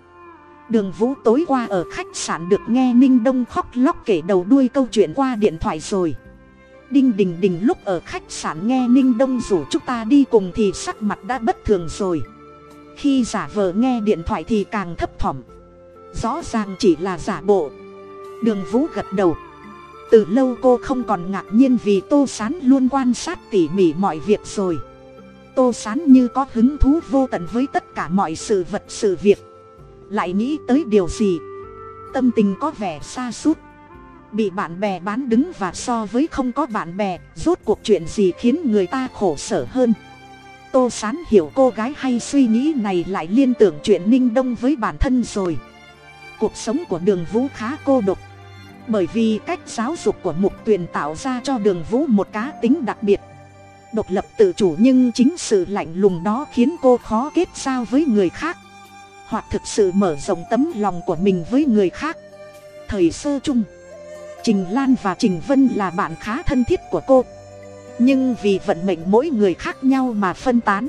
Đường vũ tối qua ở khách sạn được nghe ninh đông khóc lóc kể đầu đuôi câu chuyện qua điện thoại rồi. Đinh đình đình lúc ở khách sạn nghe ninh đông rủ chúng ta đi cùng thì sắc mặt đã bất thường rồi. Khi giả vờ nghe điện thoại thì càng thấp thỏm. Rõ ràng chỉ là giả bộ. Đường vũ gật đầu. Từ lâu cô không còn ngạc nhiên vì tô sán luôn quan sát tỉ mỉ mọi việc rồi. Tô sán như có hứng thú vô tận với tất cả mọi sự vật sự việc lại nghĩ tới điều gì? Tâm tình có vẻ xa suốt bị bạn bè bán đứng và so với không có bạn bè, rốt cuộc chuyện gì khiến người ta khổ sở hơn? Tô sán hiểu cô gái hay suy nghĩ này lại liên tưởng chuyện ninh đông với bản thân rồi. Cuộc sống của đường vũ khá cô độc. Bởi vì cách giáo dục của mục tuyền tạo ra cho đường vũ một cá tính đặc biệt. Độc lập tự chủ nhưng chính sự lạnh lùng đó khiến cô khó kết giao với người khác hoặc thực sự mở rộng tấm lòng của mình với người khác. Thời sơ chung, trình lan và trình vân là bạn khá thân thiết của cô. Nhưng vì vận mệnh mỗi người khác nhau mà phân tán.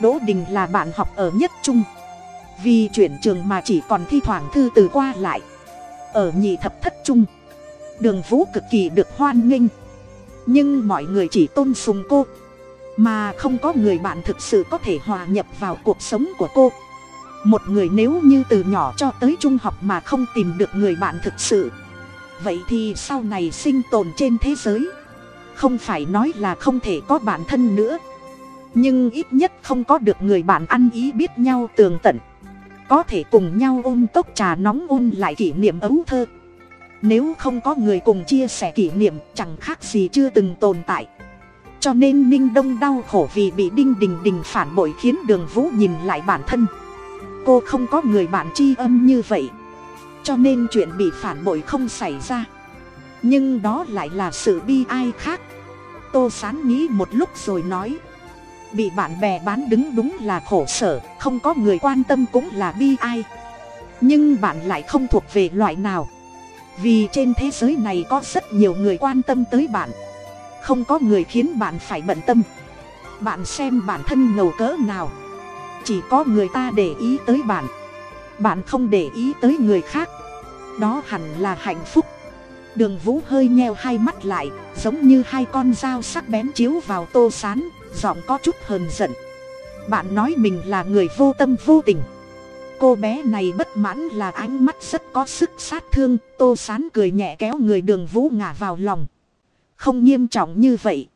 Đỗ đình là bạn học ở nhất trung. Vì chuyển trường mà chỉ còn thi thoảng thư từ qua lại. Ở nhị thập thất trung, đường vũ cực kỳ được hoan nghênh. Nhưng mọi người chỉ tôn sùng cô, mà không có người bạn thực sự có thể hòa nhập vào cuộc sống của cô một người nếu như từ nhỏ cho tới trung học mà không tìm được người bạn thực sự. Vậy thì sau này sinh tồn trên thế giới, không phải nói là không thể có bản thân nữa. Nhưng ít nhất không có được người bạn ăn ý biết nhau tường tận. Có thể cùng nhau ôm cốc trà nóng ôn lại kỷ niệm ấu thơ. Nếu không có người cùng chia sẻ kỷ niệm, chẳng khác gì chưa từng tồn tại. Cho nên ninh đông đau khổ vì bị đinh đình đình phản bội khiến đường vũ nhìn lại bản thân cô không có người bạn tri âm như vậy. Cho nên chuyện bị phản bội không xảy ra. Nhưng đó lại là sự bi ai khác. Tô sán nghĩ một lúc rồi nói. Bị bạn bè bán đứng đúng là khổ sở, không có người quan tâm cũng là bi ai. Nhưng bạn lại không thuộc về loại nào. Vì trên thế giới này có rất nhiều người quan tâm tới bạn. Không có người khiến bạn phải bận tâm. Bạn xem bản thân ngầu cỡ nào chỉ có người ta để ý tới bạn. Bạn không để ý tới người khác. Đó hẳn là hạnh phúc. Đường vũ hơi nheo hai mắt lại, giống như hai con dao sắc bén chiếu vào tô sán, giọng có chút hờn giận. Bạn nói mình là người vô tâm vô tình. Cô bé này bất mãn là ánh mắt rất có sức sát thương, tô sán cười nhẹ kéo người đường vũ ngả vào lòng. Không nghiêm trọng như vậy.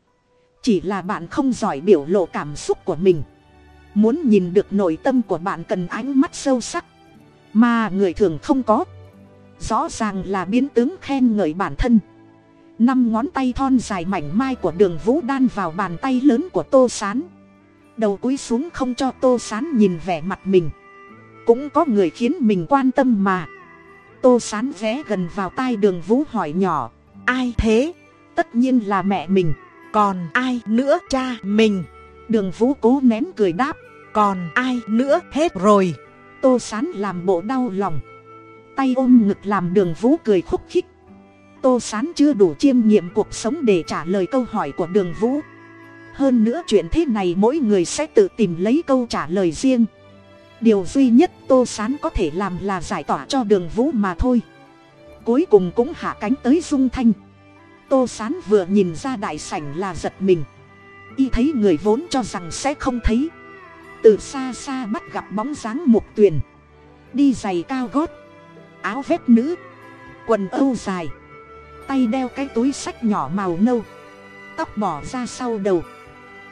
Chỉ là bạn không giỏi biểu lộ cảm xúc của mình muốn nhìn được nội tâm của bạn cần ánh mắt sâu sắc. Mà người thường không có. Rõ ràng là biến tướng khen ngợi bản thân. Năm ngón tay thon dài mảnh mai của đường vũ đan vào bàn tay lớn của tô s á n đầu cúi xuống không cho tô s á n nhìn vẻ mặt mình. Cũng có người khiến mình quan tâm mà. Tô s á n ghé gần vào tai đường vũ hỏi nhỏ, ai thế? Tất nhiên là mẹ mình. Còn ai nữa cha mình? Đường vũ cố nén cười đáp, còn ai nữa hết rồi? Tô s á n làm bộ đau lòng. Tay ôm ngực làm đường vũ cười khúc khích. Tô sán chưa đủ chiêm nghiệm cuộc sống để trả lời câu hỏi của đường vũ. Hơn nữa chuyện thế này mỗi người sẽ tự tìm lấy câu trả lời riêng. Điều duy nhất tô sán có thể làm là giải tỏa cho đường vũ mà thôi. Cuối cùng cũng hạ cánh tới dung thanh. Tô sán vừa nhìn ra đại sảnh là giật mình y thấy người vốn cho rằng sẽ không thấy. Từ xa xa bắt gặp bóng dáng mục tuyền. Đi giày cao gót. Áo vét nữ. Quần âu dài. Tay đeo cái túi sách nhỏ màu nâu. Tóc bỏ ra sau đầu.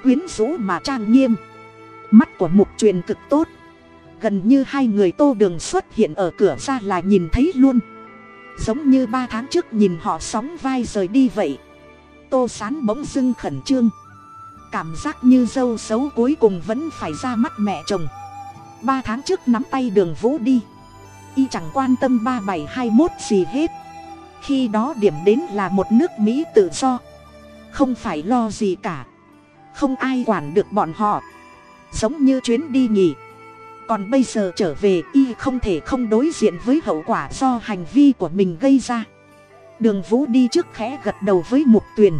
Quyến rũ mà trang nghiêm. Mắt của mục truyền cực tốt. Gần như hai người tô đường xuất hiện ở cửa ra là nhìn thấy luôn. Giống như ba tháng trước nhìn họ sóng vai rời đi vậy. Tô sán bỗng dưng khẩn trương cảm giác như dâu xấu cuối cùng vẫn phải ra mắt mẹ chồng. Ba tháng trước nắm tay đường vũ đi. Y chẳng quan tâm ba bảy hai mốt gì hết. Khi đó điểm đến là một nước mỹ tự do. Không phải lo gì cả. Không ai quản được bọn họ. Giống như chuyến đi nghỉ. Còn bây giờ trở về, y không thể không đối diện với hậu quả do hành vi của mình gây ra. Đường vũ đi trước khẽ gật đầu với mục tuyền.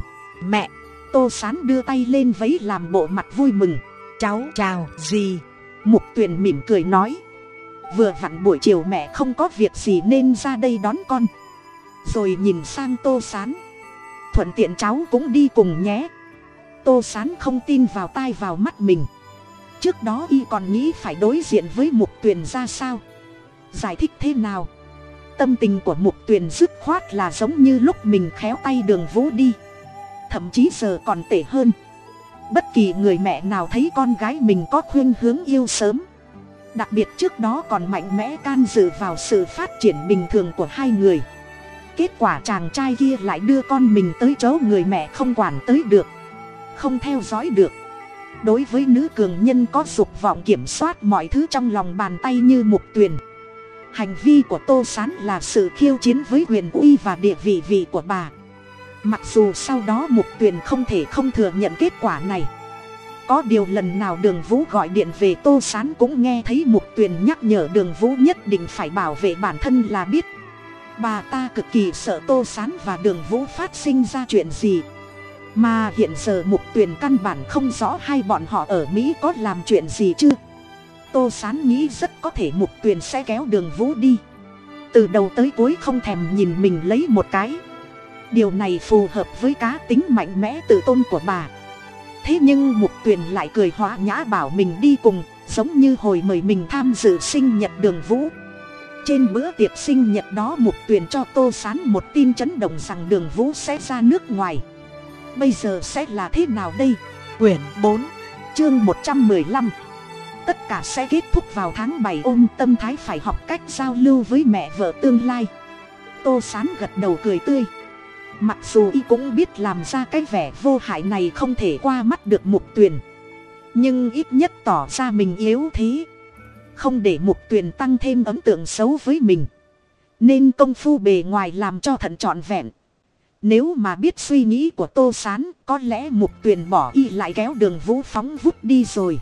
Mẹ tô sán đưa tay lên vấy làm bộ mặt vui mừng. Cháu, chào, gì? Mục tuyền mỉm cười nói. Vừa vặn buổi chiều mẹ không có việc gì nên ra đây đón con. Rồi nhìn sang tô sán. Thuận tiện cháu cũng đi cùng nhé. Tô sán không tin vào tai vào mắt mình. Trước đó y còn nghĩ phải đối diện với mục tuyền ra sao? Giải thích thế nào? Tâm tình của mục tuyền dứt khoát là giống như lúc mình khéo tay đường vũ đi thậm chí giờ còn tệ hơn. Bất kỳ người mẹ nào thấy con gái mình có khuyên hướng yêu sớm, đặc biệt trước đó còn mạnh mẽ can dự vào sự phát triển bình thường của hai người. Kết quả chàng trai kia lại đưa con mình tới chỗ người mẹ không quản tới được, không theo dõi được. Đối với nữ cường nhân có dục vọng kiểm soát mọi thứ trong lòng bàn tay như mục tuyền. Hành vi của tô s á n là sự khiêu chiến với quyền uy và địa vị vị của bà mặc dù sau đó mục tuyền không thể không thừa nhận kết quả này. Có điều lần nào đường vũ gọi điện về tô s á n cũng nghe thấy mục tuyền nhắc nhở đường vũ nhất định phải bảo vệ bản thân là biết. Bà ta cực kỳ sợ tô s á n và đường vũ phát sinh ra chuyện gì. Mà hiện giờ mục tuyền căn bản không rõ hai bọn họ ở mỹ có làm chuyện gì chưa tô sán nghĩ rất có thể mục tuyền sẽ kéo đường vũ đi. Từ đầu tới cuối không thèm nhìn mình lấy một cái điều này phù hợp với cá tính mạnh mẽ tự tôn của bà. Thế nhưng mục tuyền lại cười hóa nhã bảo mình đi cùng, giống như hồi mời mình tham dự sinh nhật đường vũ. Trên bữa tiệc sinh nhật đó mục tuyền cho tô sán một tin chấn động rằng đường vũ sẽ ra nước ngoài. Bây giờ sẽ là thế nào đây? Quyển bốn, chương một trăm mười lăm. Tất cả sẽ kết thúc vào tháng bảy ôm tâm thái phải học cách giao lưu với mẹ vợ tương lai. Tô sán gật đầu cười tươi mặc dù y cũng biết làm ra cái vẻ vô hại này không thể qua mắt được mục tuyền. Nhưng ít nhất tỏ ra mình yếu thế. Không để mục tuyền tăng thêm ấn tượng xấu với mình. Nên công phu bề ngoài làm cho thận trọn vẹn. Nếu mà biết suy nghĩ của tô s á n có lẽ mục tuyền bỏ y lại kéo đường vũ phóng vút đi rồi.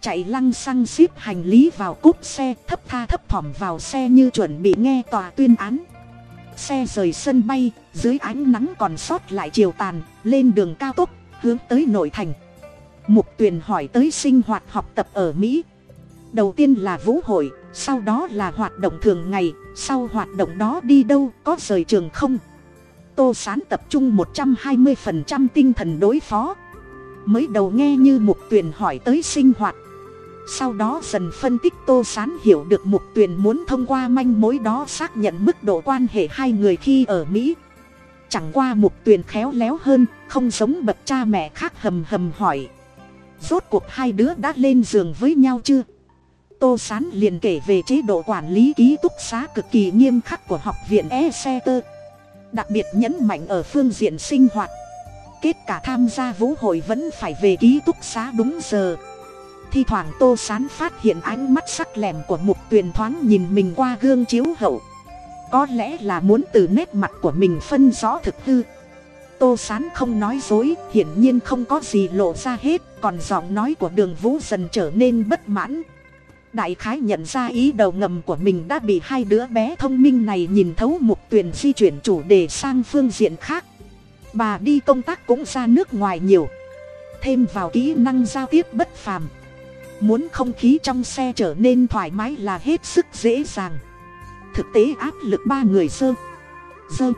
Chạy lăng xăng ship hành lý vào cúp xe, thấp tha thấp thỏm vào xe như chuẩn bị nghe tòa tuyên án xe rời sân bay, dưới ánh nắng còn sót lại chiều tàn, lên đường cao tốc, hướng tới nội thành. Mục tuyền hỏi tới sinh hoạt học tập ở mỹ. Đầu tiên là vũ hội, sau đó là hoạt động thường ngày, sau hoạt động đó đi đâu, có rời trường không? Tô sán tập trung một trăm hai mươi phần trăm tinh thần đối phó. Mới đầu nghe như mục tuyền hỏi tới sinh hoạt sau đó dần phân tích tô sán hiểu được mục tuyền muốn thông qua manh mối đó xác nhận mức độ quan hệ hai người khi ở mỹ. Chẳng qua mục tuyền khéo léo hơn, không giống bậc cha mẹ khác hầm hầm hỏi. Rốt cuộc hai đứa đã lên giường với nhau chưa? Tô sán liền kể về chế độ quản lý ký túc xá cực kỳ nghiêm khắc của học viện e xe tơ đặc biệt nhấn mạnh ở phương diện sinh hoạt. Kết cả tham gia vũ hội vẫn phải về ký túc xá đúng giờ thi thoảng tô sán phát hiện ánh mắt sắc lẻm của mục tuyền thoáng nhìn mình qua gương chiếu hậu. Có lẽ là muốn từ nét mặt của mình phân rõ thực hư. Tô sán không nói dối, hiển nhiên không có gì lộ ra hết, còn giọng nói của đường vũ dần trở nên bất mãn. Đại khái nhận ra ý đầu ngầm của mình đã bị hai đứa bé thông minh này nhìn thấu mục tuyền di chuyển chủ đề sang phương diện khác. Bà đi công tác cũng ra nước ngoài nhiều. Thêm vào kỹ năng giao tiếp bất phàm muốn không khí trong xe trở nên thoải mái là hết sức dễ dàng. Thực tế áp lực ba người sơ. Sơ.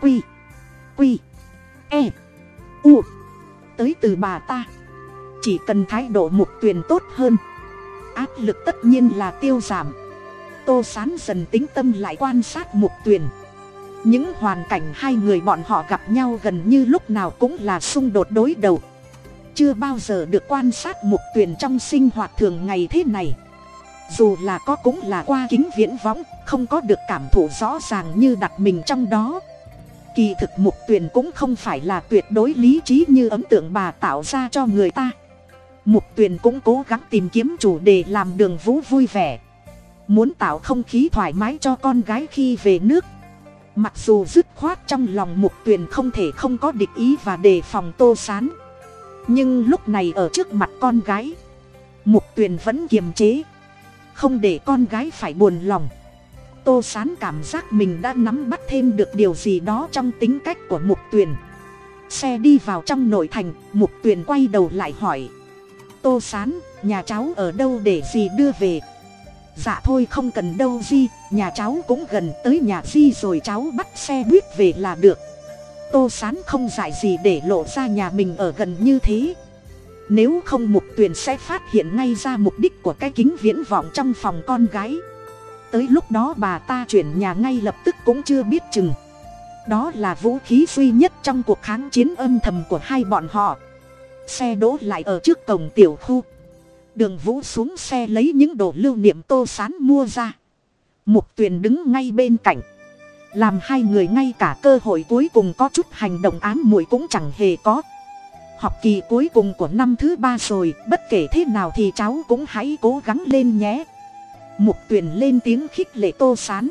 Quy. Quy. E. U. Tới từ bà ta. Chỉ cần thái độ mục tuyền tốt hơn. Áp lực tất nhiên là tiêu giảm. Tô sán dần tính tâm lại quan sát mục tuyền. Những hoàn cảnh hai người bọn họ gặp nhau gần như lúc nào cũng là xung đột đối đầu chưa bao giờ được quan sát mục tuyền trong sinh hoạt thường ngày thế này. Dù là có cũng là qua kính viễn võng, không có được cảm thụ rõ ràng như đặt mình trong đó. Kỳ thực mục tuyền cũng không phải là tuyệt đối lý trí như ấn tượng bà tạo ra cho người ta. Mục tuyền cũng cố gắng tìm kiếm chủ đề làm đường vũ vui vẻ. Muốn tạo không khí thoải mái cho con gái khi về nước. Mặc dù dứt khoát trong lòng mục tuyền không thể không có địch ý và đề phòng tô sán nhưng lúc này ở trước mặt con gái, mục tuyền vẫn kiềm chế. Không để con gái phải buồn lòng. Tô sán cảm giác mình đã nắm bắt thêm được điều gì đó trong tính cách của mục tuyền. Xe đi vào trong nội thành, mục tuyền quay đầu lại hỏi. Tô sán, nhà cháu ở đâu để gì đưa về? Dạ thôi, không cần đâu di, nhà cháu cũng gần tới nhà di rồi, cháu bắt xe buýt về là được tô sán không dại gì để lộ ra nhà mình ở gần như thế. Nếu không mục tuyền sẽ phát hiện ngay ra mục đích của cái kính viễn vọng trong phòng con gái. Tới lúc đó bà ta chuyển nhà ngay lập tức cũng chưa biết chừng. Đó là vũ khí duy nhất trong cuộc kháng chiến âm thầm của hai bọn họ. Xe đỗ lại ở trước cổng tiểu khu. Đường vũ xuống xe lấy những đồ lưu niệm tô sán mua ra. Mục tuyền đứng ngay bên cạnh làm hai người ngay cả cơ hội cuối cùng có chút hành động ám muội cũng chẳng hề có. Học kỳ cuối cùng của năm thứ ba rồi, bất kể thế nào thì cháu cũng hãy cố gắng lên nhé. Mục tuyền lên tiếng khích lệ tô sán.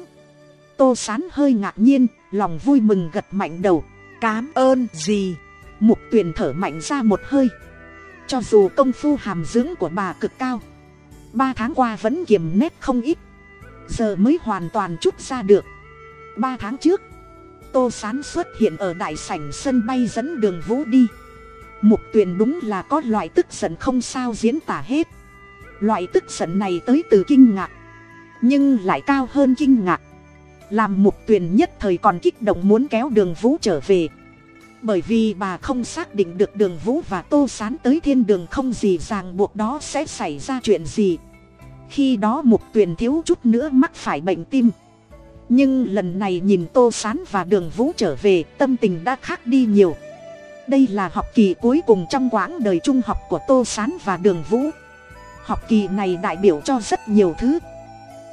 Tô sán hơi ngạc nhiên, lòng vui mừng gật mạnh đầu. Cám ơn gì mục tuyền thở mạnh ra một hơi. Cho dù công phu hàm dưỡng của bà cực cao, ba tháng qua vẫn kiềm nét không ít. Giờ mới hoàn toàn chút ra được ba tháng trước, tô sán xuất hiện ở đại sảnh sân bay dẫn đường vũ đi. Mục tuyền đúng là có loại tức giận không sao diễn tả hết. Loại tức giận này tới từ kinh ngạc, nhưng lại cao hơn kinh ngạc. Làm mục tuyền nhất thời còn kích động muốn kéo đường vũ trở về. Bởi vì bà không xác định được đường vũ và tô sán tới thiên đường không gì ràng buộc đó sẽ xảy ra chuyện gì. Khi đó mục tuyền thiếu chút nữa mắc phải bệnh tim nhưng lần này nhìn tô sán và đường vũ trở về, tâm tình đã khác đi nhiều. Đây là học kỳ cuối cùng trong quãng đời trung học của tô sán và đường vũ. Học kỳ này đại biểu cho rất nhiều thứ.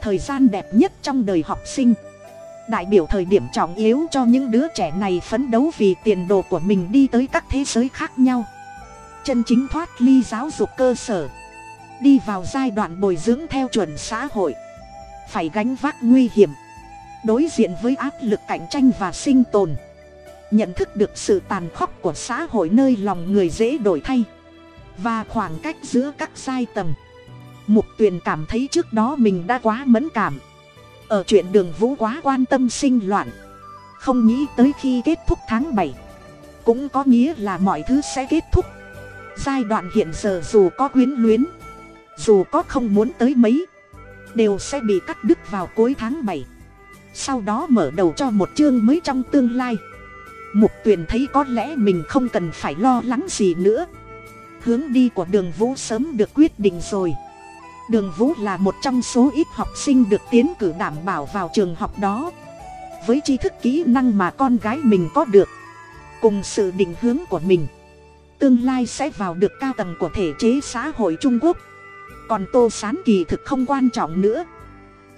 Thời gian đẹp nhất trong đời học sinh. Đại biểu thời điểm trọng yếu cho những đứa trẻ này phấn đấu vì tiền đồ của mình đi tới các thế giới khác nhau. Chân chính thoát ly giáo dục cơ sở. Đi vào giai đoạn bồi dưỡng theo chuẩn xã hội. Phải gánh vác nguy hiểm đối diện với áp lực cạnh tranh và sinh tồn. Nhận thức được sự tàn khốc của xã hội nơi lòng người dễ đổi thay. Và khoảng cách giữa các giai tầng mục tuyền cảm thấy trước đó mình đã quá mẫn cảm. Ở chuyện đường vũ quá quan tâm sinh loạn. Không nghĩ tới khi kết thúc tháng bảy. Cũng có nghĩa là mọi thứ sẽ kết thúc. Giai đoạn hiện giờ dù có quyến luyến, dù có không muốn tới mấy, đều sẽ bị cắt đứt vào cuối tháng bảy sau đó mở đầu cho một chương mới trong tương lai. Mục tuyền thấy có lẽ mình không cần phải lo lắng gì nữa. Hướng đi của đường vũ sớm được quyết định rồi. Đường vũ là một trong số ít học sinh được tiến cử đảm bảo vào trường học đó. Với tri thức kỹ năng mà con gái mình có được, cùng sự định hướng của mình, tương lai sẽ vào được cao tầng của thể chế xã hội trung quốc. Còn tô sán kỳ thực không quan trọng nữa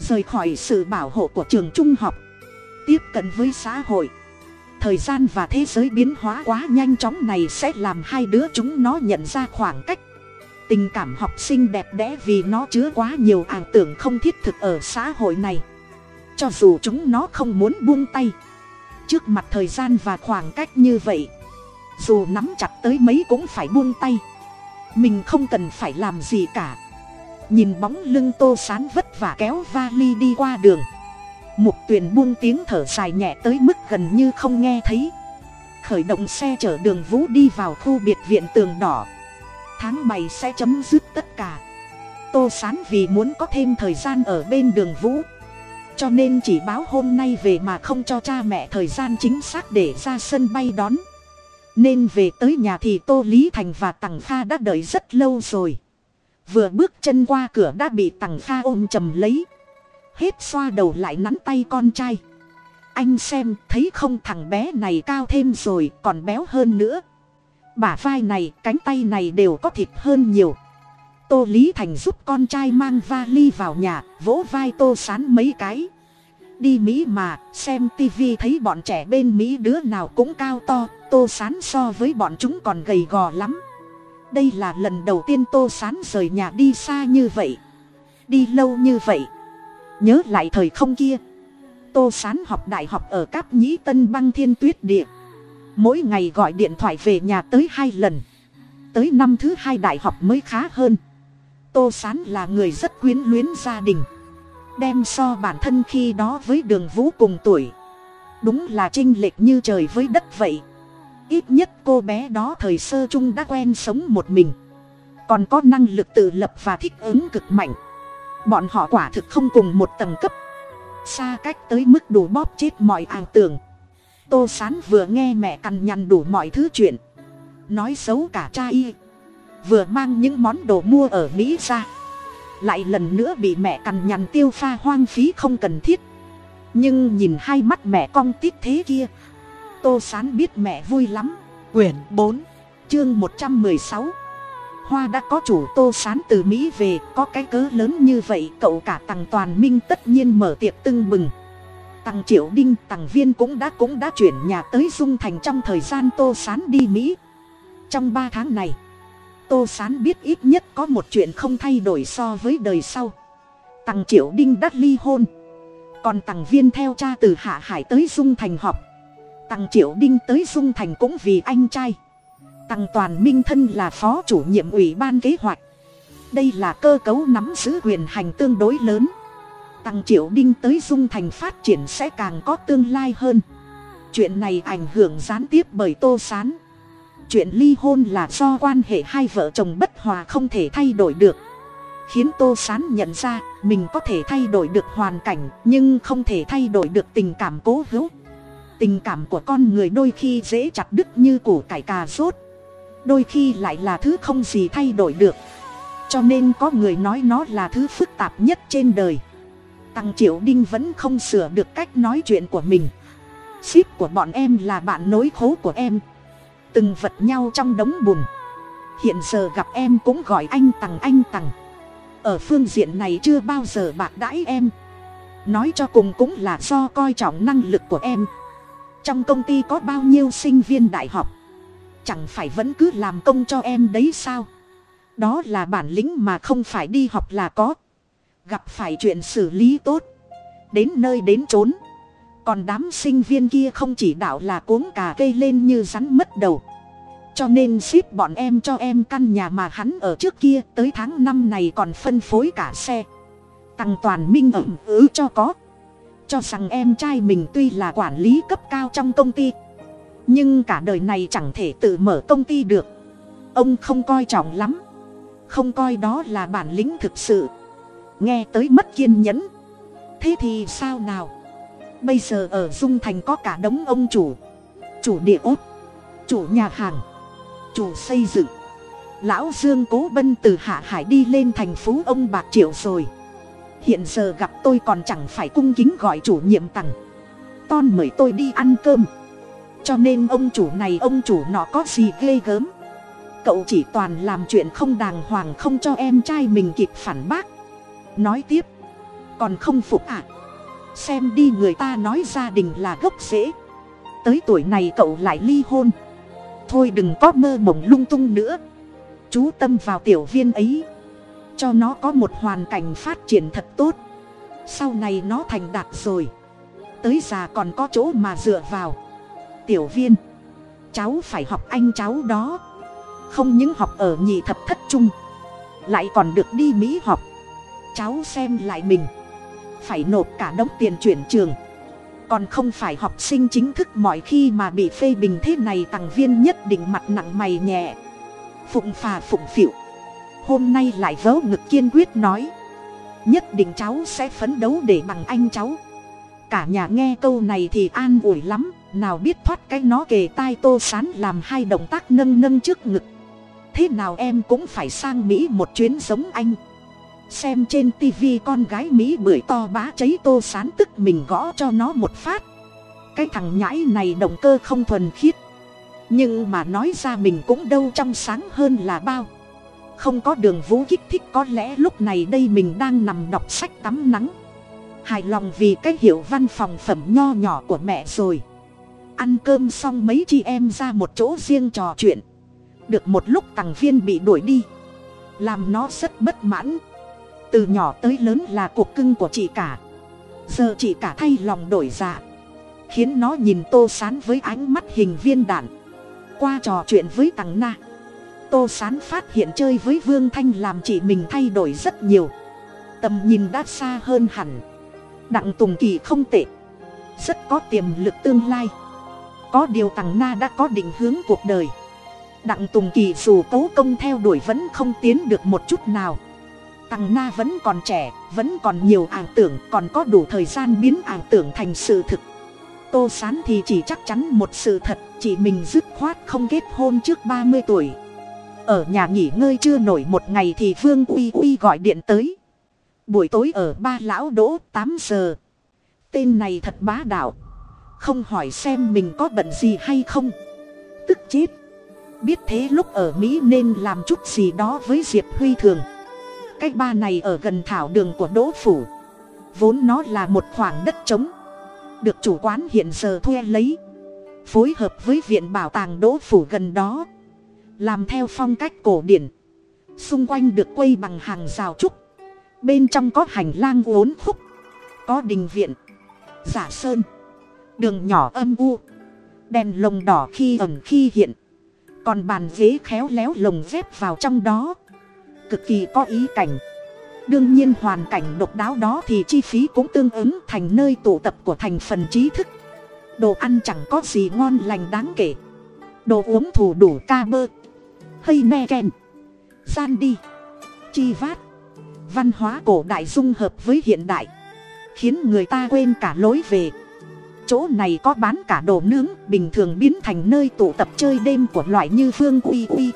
rời khỏi sự bảo hộ của trường trung học, tiếp cận với xã hội. Thời gian và thế giới biến hóa quá nhanh chóng này sẽ làm hai đứa chúng nó nhận ra khoảng cách. Tình cảm học sinh đẹp đẽ vì nó chứa quá nhiều ảo tưởng không thiết thực ở xã hội này. Cho dù chúng nó không muốn buông tay, trước mặt thời gian và khoảng cách như vậy, dù nắm chặt tới mấy cũng phải buông tay. Mình không cần phải làm gì cả nhìn bóng lưng tô sán vất vả kéo vali đi qua đường. Mục tuyền buông tiếng thở dài nhẹ tới mức gần như không nghe thấy. Khởi động xe chở đường vũ đi vào khu biệt viện tường đỏ. Tháng bảy sẽ chấm dứt tất cả. Tô sán vì muốn có thêm thời gian ở bên đường vũ. Cho nên chỉ báo hôm nay về mà không cho cha mẹ thời gian chính xác để ra sân bay đón. Nên về tới nhà thì tô lý thành và tằng kha đã đợi rất lâu rồi vừa bước chân qua cửa đã bị tằng kha ôm chầm lấy. Hết xoa đầu lại nắn tay con trai. Anh xem, thấy không, thằng bé này cao thêm rồi, còn béo hơn nữa. Bả vai này, cánh tay này đều có thịt hơn nhiều. Tô lý thành giúp con trai mang vali vào nhà, vỗ vai tô sán mấy cái. Đi mỹ mà, xem tivi thấy bọn trẻ bên mỹ đứa nào cũng cao to, tô sán so với bọn chúng còn gầy gò lắm đây là lần đầu tiên tô sán rời nhà đi xa như vậy. Đi lâu như vậy. Nhớ lại thời không kia. Tô sán học đại học ở cáp nhĩ tân băng thiên tuyết địa. Mỗi ngày gọi điện thoại về nhà tới hai lần. Tới năm thứ hai đại học mới khá hơn. Tô s á n là người rất quyến luyến gia đình. Đem so bản thân khi đó với đường vũ cùng tuổi. Đúng là chinh lệch như trời với đất vậy ít nhất cô bé đó thời sơ chung đã quen sống một mình. Còn có năng lực tự lập và thích ứng cực mạnh. Bọn họ quả thực không cùng một tầng cấp. Xa cách tới mức đủ bóp chết mọi ảo tưởng. Tô sán vừa nghe mẹ cằn nhằn đủ mọi thứ chuyện. Nói xấu cả cha y. Vừa mang những món đồ mua ở mỹ ra. Lại lần nữa bị mẹ cằn nhằn tiêu pha hoang phí không cần thiết. Nhưng nhìn hai mắt mẹ cong tít thế kia tô sán biết mẹ vui lắm. Quyển bốn, chương một trăm mười sáu. Hoa đã có chủ tô sán từ mỹ về, có cái cớ lớn như vậy, cậu cả tằng toàn minh tất nhiên mở tiệc tưng bừng. Tằng triệu đinh, tằng viên cũng đã cũng đã chuyển nhà tới dung thành trong thời gian tô sán đi mỹ. Trong ba tháng này, tô sán biết ít nhất có một chuyện không thay đổi so với đời sau. Tằng triệu đinh đã ly hôn. Còn tằng viên theo cha từ hạ hải tới dung thành học tằng triệu đinh tới dung thành cũng vì anh trai. Tằng toàn minh thân là phó chủ nhiệm ủy ban kế hoạch. Đây là cơ cấu nắm giữ quyền hành tương đối lớn. Tằng triệu đinh tới dung thành phát triển sẽ càng có tương lai hơn. Chuyện này ảnh hưởng gián tiếp bởi tô s á n chuyện ly hôn là do quan hệ hai vợ chồng bất hòa không thể thay đổi được. Khiến tô s á n nhận ra mình có thể thay đổi được hoàn cảnh nhưng không thể thay đổi được tình cảm cố hữu tình cảm của con người đôi khi dễ chặt đứt như củ cải cà rốt. Đôi khi lại là thứ không gì thay đổi được. Cho nên có người nói nó là thứ phức tạp nhất trên đời. Tăng triệu đinh vẫn không sửa được cách nói chuyện của mình. Ship của bọn em là bạn nối khố của em. Từng vật nhau trong đống bùn. Hiện giờ gặp em cũng gọi anh tằng anh tằng. Ở phương diện này chưa bao giờ bạc đãi em. Nói cho cùng cũng là do coi trọng năng lực của em trong công ty có bao nhiêu sinh viên đại học? Chẳng phải vẫn cứ làm công cho em đấy sao? Đó là bản lĩnh mà không phải đi học là có. Gặp phải chuyện xử lý tốt. Đến nơi đến trốn còn đám sinh viên kia không chỉ đạo là cuống cà cây lên như rắn mất đầu. Cho nên ship bọn em cho em căn nhà mà hắn ở trước kia, tới tháng năm này còn phân phối cả xe. Tăng toàn minh ẩm ứ cho có cho rằng em trai mình tuy là quản lý cấp cao trong công ty, nhưng cả đời này chẳng thể tự mở công ty được. Ông không coi trọng lắm, không coi đó là bản lĩnh thực sự. Nghe tới mất kiên nhẫn. Thế thì sao nào? Bây giờ ở dung thành có cả đống ông chủ chủ địa ốt, chủ nhà hàng, chủ xây dựng. Lão dương cố bân từ hạ hải đi lên thành phố ông bạc triệu rồi hiện giờ gặp tôi còn chẳng phải cung kính gọi chủ nhiệm tằng ton mời tôi đi ăn cơm. Cho nên ông chủ này, ông chủ nọ có gì ghê gớm. Cậu chỉ toàn làm chuyện không đàng hoàng, không cho em trai mình kịp phản bác. Nói tiếp. Còn không phục ạ à? xem đi, người ta nói gia đình là gốc rễ. Tới tuổi này cậu lại ly hôn. Thôi đừng có mơ mộng lung tung nữa. Chú tâm vào tiểu viên ấy cho nó có một hoàn cảnh phát triển thật tốt. Sau này nó thành đạt rồi. Tới già còn có chỗ mà dựa vào. Tiểu viên, cháu phải học anh cháu đó. Không những học ở nhị thập thất trung, lại còn được đi mỹ học. Cháu xem lại mình. Phải nộp cả đống tiền chuyển trường. Còn không phải học sinh chính thức mọi khi mà bị phê bình thế này tặng viên nhất định mặt nặng mày nhẹ. Phụng phà phụng phịu hôm nay lại vớ ngực kiên quyết nói. Nhất định cháu sẽ phấn đấu để bằng anh cháu. Cả nhà nghe câu này thì an ủi lắm, nào biết thoát cái nó kề tai tô sán làm hai động tác nâng nâng trước ngực. Thế nào em cũng phải sang mỹ một chuyến giống anh. Xem trên tivi con gái mỹ bưởi to bá cháy tô sán tức mình gõ cho nó một phát. Cái thằng nhãi này động cơ không thuần khiết. Nhưng mà nói ra mình cũng đâu trong sáng hơn là bao không có đường vũ kích thích có lẽ lúc này đây mình đang nằm đọc sách tắm nắng. Hài lòng vì cái hiệu văn phòng phẩm nho nhỏ của mẹ rồi. Ăn cơm xong mấy chị em ra một chỗ riêng trò chuyện. Được một lúc tằng viên bị đuổi đi. Làm nó rất bất mãn. Từ nhỏ tới lớn là cuộc cưng của chị cả. Giờ chị cả thay lòng đổi dạ. Khiến nó nhìn tô sán với ánh mắt hình viên đạn. Qua trò chuyện với tằng na tô sán phát hiện chơi với vương thanh làm chị mình thay đổi rất nhiều. Tầm nhìn đã xa hơn hẳn. Đặng tùng kỳ không tệ. Rất có tiềm lực tương lai. Có điều tằng na đã có định hướng cuộc đời. Đặng tùng kỳ dù cố công theo đuổi vẫn không tiến được một chút nào. Tằng na vẫn còn trẻ, vẫn còn nhiều ảo tưởng, còn có đủ thời gian biến ảo tưởng thành sự thực. Tô sán thì chỉ chắc chắn một sự thật, chị mình dứt khoát không kết hôn trước ba mươi tuổi ở nhà nghỉ ngơi chưa nổi một ngày thì vương uy uy gọi điện tới. Buổi tối ở ba lão đỗ, tám giờ. Tên này thật bá đạo. Không hỏi xem mình có bận gì hay không. Tức chết. Biết thế lúc ở mỹ nên làm chút gì đó với diệp huy thường. Cái ba này ở gần thảo đường của đỗ phủ. Vốn nó là một khoảng đất trống. Được chủ quán hiện giờ thuê lấy. Phối hợp với viện bảo tàng đỗ phủ gần đó làm theo phong cách cổ điển. Xung quanh được quây bằng hàng rào trúc. Bên trong có hành lang uốn khúc. Có đình viện. Giả sơn. Đường nhỏ âm u. Đèn lồng đỏ khi ẩn khi hiện. Còn bàn ghế khéo léo lồng ghép vào trong đó. Cực kỳ có ý cảnh. Đương nhiên hoàn cảnh độc đáo đó thì chi phí cũng tương ứng thành nơi tụ tập của thành phần trí thức. Đồ ăn chẳng có gì ngon lành đáng kể. Đồ uống thủ đủ ca bơ hay me ken gian đi. Chi vát. Văn hóa cổ đại dung hợp với hiện đại. Khiến người ta quên cả lối về. Chỗ này có bán cả đồ nướng, bình thường biến thành nơi tụ tập chơi đêm của loại như phương uy uy.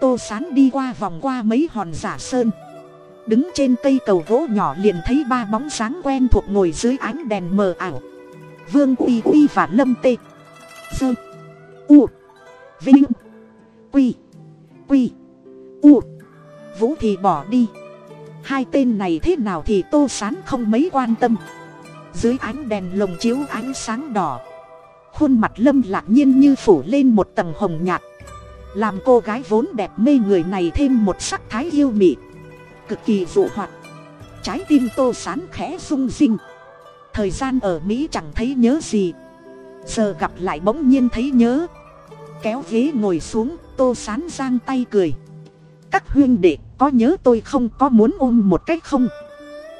Tô sán đi qua vòng qua mấy hòn giả sơn. Đứng trên cây cầu gỗ nhỏ liền thấy ba bóng sáng quen thuộc ngồi dưới ánh đèn mờ ảo. Vương uy uy và lâm tê. Sơ. U. Vinh. Quy quy. U. Vũ thì bỏ đi. Hai tên này thế nào thì tô sán không mấy quan tâm. Dưới ánh đèn lồng chiếu ánh sáng đỏ, khuôn mặt lâm lạc nhiên như phủ lên một tầng hồng nhạt. Làm cô gái vốn đẹp mê người này thêm một sắc thái yêu mị, cực kỳ dụ hoạt trái tim tô sán khẽ rung rinh. Thời gian ở mỹ chẳng thấy nhớ gì. Giờ gặp lại bỗng nhiên thấy nhớ kéo ghế ngồi xuống, tô sán giang tay cười. Các huyên đệ, có nhớ tôi không? Có muốn ôm một cách không?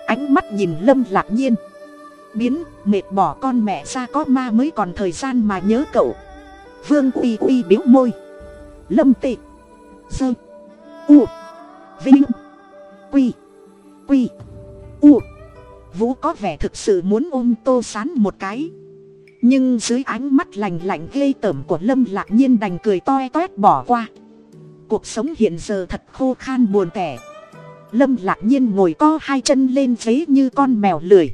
Ánh mắt nhìn lâm lạc nhiên. Biến, mệt bỏ con mẹ ra có ma mới còn thời gian mà nhớ cậu. Vương uy uy biếu môi. Lâm tị. Dơ u. Vinh. Quy. Quy. U. Vũ có vẻ thực sự muốn ôm tô sán một cái nhưng dưới ánh mắt lành lạnh ghê tởm của lâm lạc nhiên đành cười toe toét bỏ qua. Cuộc sống hiện giờ thật khô khan buồn tẻ. Lâm lạc nhiên ngồi co hai chân lên vế như con mèo lười.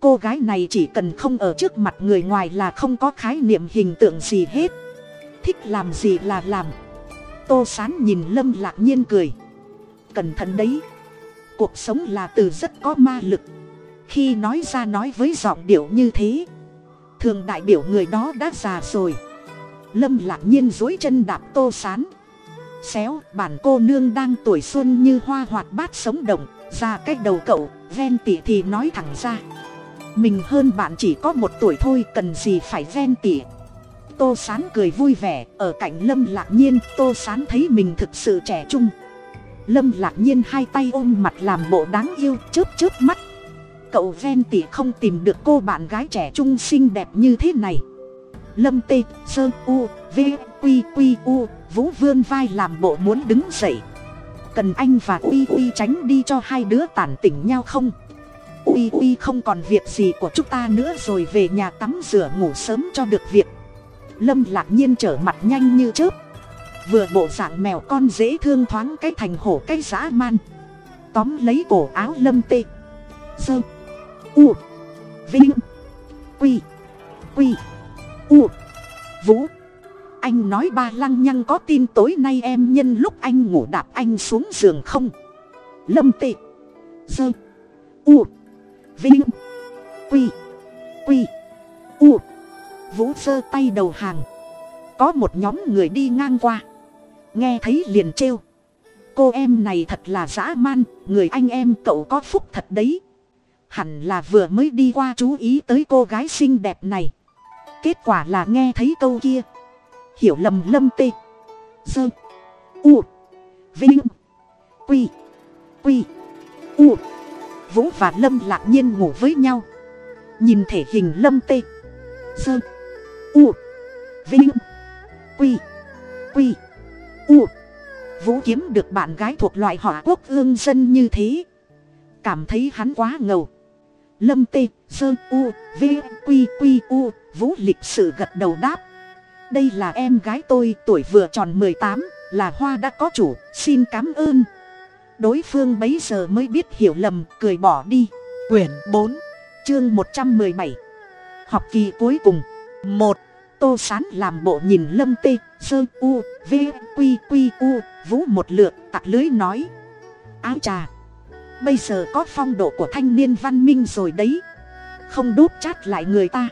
Cô gái này chỉ cần không ở trước mặt người ngoài là không có khái niệm hình tượng gì hết. Thích làm gì là làm. Tô sán nhìn lâm lạc nhiên cười. Cẩn thận đấy. Cuộc sống là từ rất có ma lực. Khi nói ra nói với giọng điệu như thế thường đại biểu người đó đã già rồi. Lâm lạc nhiên dối chân đạp tô sán. Xéo, bản cô nương đang tuổi xuân như hoa hoạt bát sống động, ra cách đầu cậu, ven tỉ thì nói thẳng ra. Mình hơn bạn chỉ có một tuổi thôi, cần gì phải ven tỉ? Tô sán cười vui vẻ, ở cạnh lâm lạc nhiên, tô sán thấy mình thực sự trẻ trung. Lâm lạc nhiên hai tay ôm mặt làm bộ đáng yêu, chớp chớp mắt cậu ven tỉ không tìm được cô bạn gái trẻ trung xinh đẹp như thế này. Lâm tê, sơ, u, v, q q, u, vũ vươn vai làm bộ muốn đứng dậy. Cần anh và uy uy tránh đi cho hai đứa tản tỉnh nhau không? Uy uy không còn việc gì của chúng ta nữa rồi về nhà tắm rửa ngủ sớm cho được việc. Lâm lạc nhiên trở mặt nhanh như chớp. Vừa bộ dạng mèo con dễ thương thoáng cái thành hổ cái dã man. Tóm lấy cổ áo lâm tê. Sơ u. Vinh. Quy. Quy. U. Vũ. Anh nói ba lăng nhăng có tin tối nay em nhân lúc anh ngủ đạp anh xuống giường không? Lâm tị. Dơ. U. Vinh. Quy. Quy. U. Vũ giơ tay đầu hàng. Có một nhóm người đi ngang qua. Nghe thấy liền trêu. Cô em này thật là dã man, người anh em cậu có phúc thật đấy hẳn là vừa mới đi qua chú ý tới cô gái xinh đẹp này. Kết quả là nghe thấy câu kia. Hiểu lầm lâm tê. Dơ u. Vinh. Quy. Quy. U. Vũ và lâm lạc nhiên ngủ với nhau. Nhìn thể hình lâm tê. Dơ u. Vinh. Quy. Quy. U. Vũ kiếm được bạn gái thuộc loại họ quốc ương dân như thế. Cảm thấy hắn quá ngầu lâm tê, sơ, u, v q q u, vũ lịch sự gật đầu đáp. Đây là em gái tôi, tuổi vừa tròn mười tám, là hoa đã có chủ, xin cảm ơn. Đối phương bấy giờ mới biết hiểu lầm, cười bỏ đi. Quyển bốn, chương một trăm mười bảy. Học kỳ cuối cùng. Một, tô sán làm bộ nhìn lâm tê, sơ, u, v q q u, vũ một lượt, tặc lưới nói. Áo trà bây giờ có phong độ của thanh niên văn minh rồi đấy. Không đốt chát lại người ta.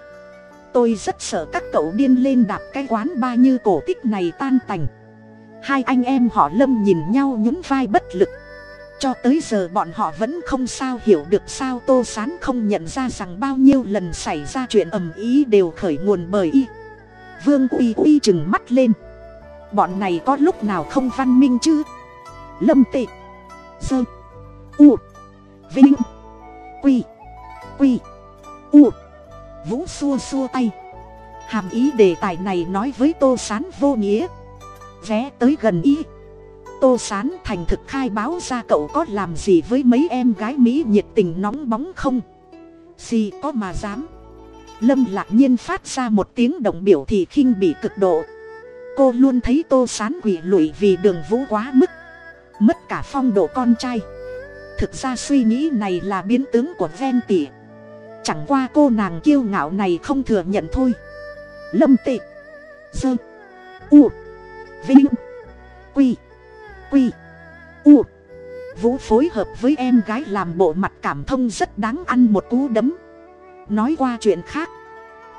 Tôi rất sợ các cậu điên lên đạp cái quán ba như cổ tích này tan tành. Hai anh em họ lâm nhìn nhau nhún vai bất lực. Cho tới giờ bọn họ vẫn không sao hiểu được sao tô sán không nhận ra rằng bao nhiêu lần xảy ra chuyện ầm ý đều khởi nguồn bởi y. Vương uy uy chừng mắt lên. Bọn này có lúc nào không văn minh chứ? Lâm tị. Dơ u. Vinh. Quy. Quy. U. Vũ xua xua tay. Hàm ý đề tài này nói với tô sán vô nghĩa. Vé tới gần y. Tô sán thành thực khai báo ra cậu có làm gì với mấy em gái mỹ nhiệt tình nóng bóng không? Gì có mà dám? Lâm lạc nhiên phát ra một tiếng động biểu thì khinh bị cực độ. Cô luôn thấy tô sán quỷ lụy vì đường vũ quá mức, mất cả phong độ con trai thực ra suy nghĩ này là biến tướng của ven tỉ. Chẳng qua cô nàng kiêu ngạo này không thừa nhận thôi. Lâm tị, dơ, u, vinh, quy quy, u. Vũ phối hợp với em gái làm bộ mặt cảm thông rất đáng ăn một cú đấm. Nói qua chuyện khác.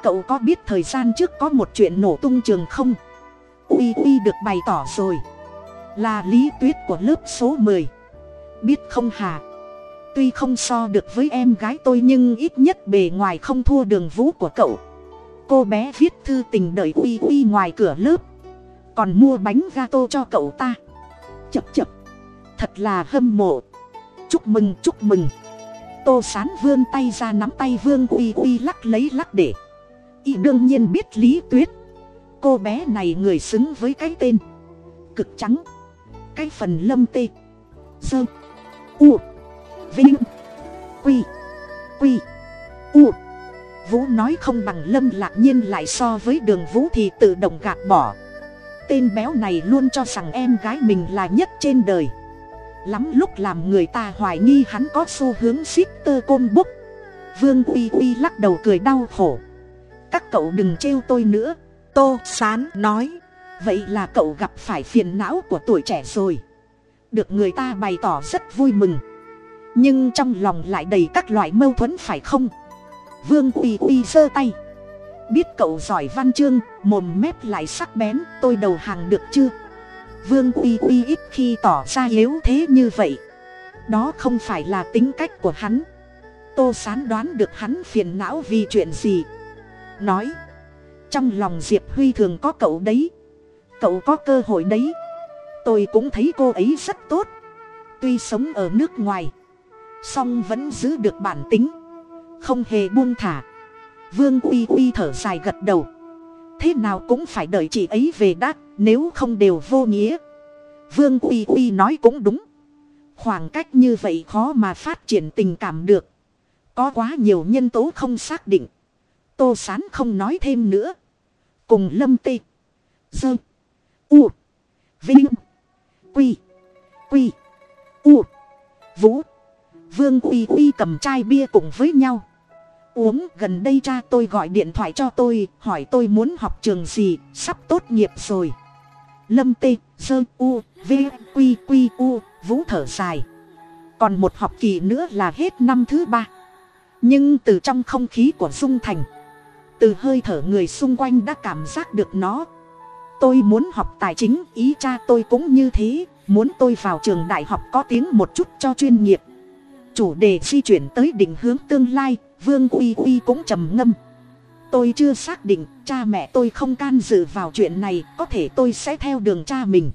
Cậu có biết thời gian trước có một chuyện nổ tung trường không? Uy uy được bày tỏ rồi. Là lý tuyết của lớp số mười biết không hà. Tuy không so được với em gái tôi nhưng ít nhất bề ngoài không thua đường vũ của cậu. Cô bé viết thư tình đợi uy uy ngoài cửa lớp. Còn mua bánh ga tô cho cậu ta. Chập chập. Thật là hâm mộ. Chúc mừng chúc mừng. Tô sán vươn tay ra nắm tay vương uy uy lắc lấy lắc để. Y đương nhiên biết lý tuyết cô bé này người xứng với cái tên. Cực trắng. Cái phần lâm tê. Sơn u. Vinh. Quy. Quy. U. Vũ nói không bằng lâm lạc nhiên lại so với đường vũ thì tự động gạt bỏ. Tên béo này luôn cho rằng em gái mình là nhất trên đời. Lắm lúc làm người ta hoài nghi hắn có xu hướng ship tơ côn búc. Vương uy uy lắc đầu cười đau khổ. Các cậu đừng trêu tôi nữa. Tô sán nói, vậy là cậu gặp phải phiền não của tuổi trẻ rồi được người ta bày tỏ rất vui mừng. Nhưng trong lòng lại đầy các loại mâu thuẫn phải không? Vương uy uy giơ tay. Biết cậu giỏi văn chương, mồm mép lại sắc bén, tôi đầu hàng được chưa? Vương uy uy ít khi tỏ ra yếu thế như vậy. Đó không phải là tính cách của hắn. Tô sán đoán được hắn phiền não vì chuyện gì. Nói, trong lòng diệp huy thường có cậu đấy. Cậu có cơ hội đấy tôi cũng thấy cô ấy rất tốt. Tuy sống ở nước ngoài, song vẫn giữ được bản tính, không hề buông thả. Vương uy uy thở dài gật đầu. Thế nào cũng phải đợi chị ấy về đã, nếu không đều vô nghĩa. Vương uy uy nói cũng đúng. Khoảng cách như vậy khó mà phát triển tình cảm được. Có quá nhiều nhân tố không xác định. Tô sán không nói thêm nữa. Cùng lâm tê, dơ, u, vinh quy. Quy. U. Vũ. Vương uy uy cầm chai bia cùng với nhau. Uống gần đây cha tôi gọi điện thoại cho tôi hỏi tôi muốn học trường gì sắp tốt nghiệp rồi. Lâm tê sơ, u v q q u vũ thở dài. Còn một học kỳ nữa là hết năm thứ ba. Nhưng từ trong không khí của dung thành từ hơi thở người xung quanh đã cảm giác được nó tôi muốn học tài chính, ý cha tôi cũng như thế. Muốn tôi vào trường đại học có tiếng một chút cho chuyên nghiệp. Chủ đề di chuyển tới định hướng tương lai, vương uy uy cũng trầm ngâm. Tôi chưa xác định, cha mẹ tôi không can dự vào chuyện này, có thể tôi sẽ theo đường cha mình.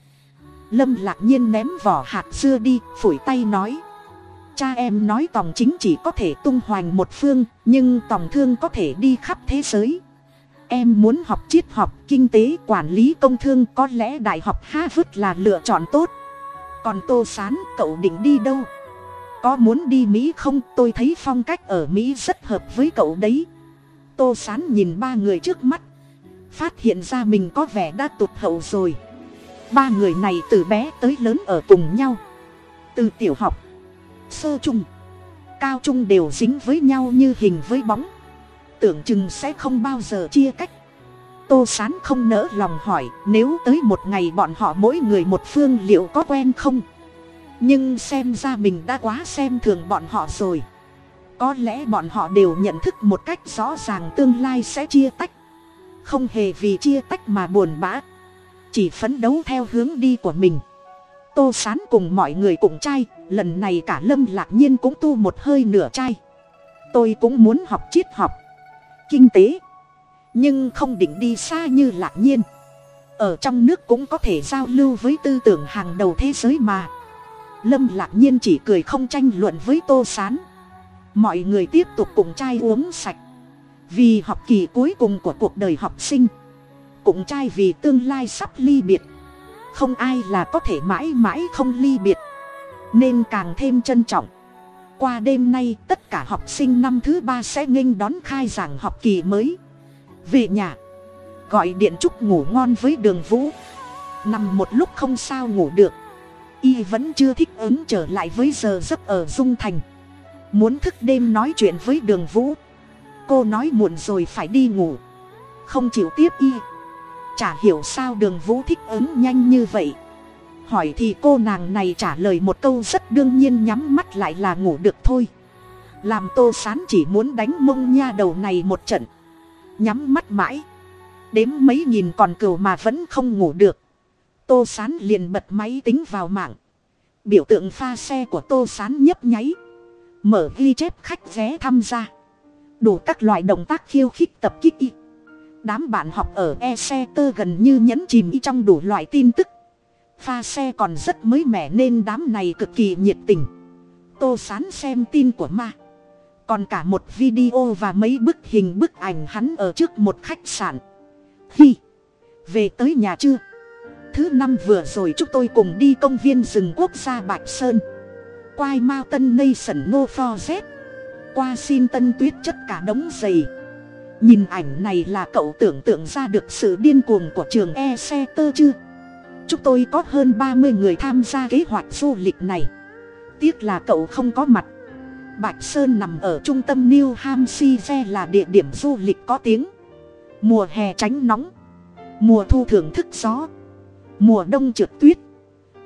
Lâm lạc nhiên ném vỏ hạt xưa đi, phủi tay nói. Cha em nói tòng chính chỉ có thể tung hoành một phương, nhưng tòng thương có thể đi khắp thế giới em muốn học triết học, kinh tế, quản lý công thương, có lẽ đại học harvard là lựa chọn tốt. Còn tô sán, cậu định đi đâu? Có muốn đi mỹ không? Tôi thấy phong cách ở mỹ rất hợp với cậu đấy. Tô sán nhìn ba người trước mắt, phát hiện ra mình có vẻ đã tụt hậu rồi. Ba người này từ bé tới lớn ở cùng nhau. Từ tiểu học, sơ trung, cao trung đều dính với nhau như hình với bóng tưởng chừng sẽ không bao giờ chia cách. Tô sán không nỡ lòng hỏi, nếu tới một ngày bọn họ mỗi người một phương liệu có quen không? Nhưng xem ra mình đã quá xem thường bọn họ rồi. Có lẽ bọn họ đều nhận thức một cách rõ ràng tương lai sẽ chia tách. Không hề vì chia tách mà buồn bã, chỉ phấn đấu theo hướng đi của mình. Tô sán cùng mọi người cùng trai, lần này cả lâm lạc nhiên cũng tu một hơi nửa trai. Tôi cũng muốn học triết học kinh tế. Nhưng không định đi xa như lạc nhiên. Ở trong nước cũng có thể giao lưu với tư tưởng hàng đầu thế giới mà. Lâm lạc nhiên chỉ cười không tranh luận với tô s á n mọi người tiếp tục cùng chai uống sạch. Vì học kỳ cuối cùng của cuộc đời học sinh cùng chai vì tương lai sắp ly biệt. Không ai là có thể mãi mãi không ly biệt. Nên càng thêm trân trọng qua đêm nay, tất cả học sinh năm thứ ba sẽ nghênh đón khai giảng học kỳ mới. Về nhà, gọi điện chúc ngủ ngon với đường vũ. Nằm một lúc không sao ngủ được. Y vẫn chưa thích ứng trở lại với giờ giấc ở dung thành. Muốn thức đêm nói chuyện với đường vũ. Cô nói muộn rồi phải đi ngủ. Không chịu tiếp y. Chả hiểu sao đường vũ thích ứng nhanh như vậy hỏi thì cô nàng này trả lời một câu rất đương nhiên nhắm mắt lại là ngủ được thôi. Làm tô sán chỉ muốn đánh mông nha đầu này một trận. Nhắm mắt mãi. Đếm mấy nghìn còn cừu mà vẫn không ngủ được. Tô sán liền bật máy tính vào mạng. Biểu tượng pha xe của tô sán nhấp nháy. Mở ghi chép khách vé tham gia. Đủ các loại động tác khiêu khích tập kích y. Đám bạn học ở e xe tơ gần như nhấn chìm y trong đủ loại tin tức pha xe còn rất mới mẻ nên đám này cực kỳ nhiệt tình. Tô sán xem tin của ma. Còn cả một video và mấy bức hình bức ảnh hắn ở trước một khách sạn. Hi, về tới nhà chưa? Thứ năm vừa rồi chúng tôi cùng đi công viên rừng quốc gia bạch sơn. Quai mao tân nây sẩn nô pho z qua xin tân tuyết chất cả đống giày. Nhìn ảnh này là cậu tưởng tượng ra được sự điên cuồng của trường e xe tơ chưa? Chúng tôi có hơn ba mươi người tham gia kế hoạch du lịch này. Tiếc là cậu không có mặt. Bạch sơn nằm ở trung tâm new hampshire là địa điểm du lịch có tiếng. Mùa hè tránh nóng. Mùa thu thưởng thức gió. Mùa đông trượt tuyết.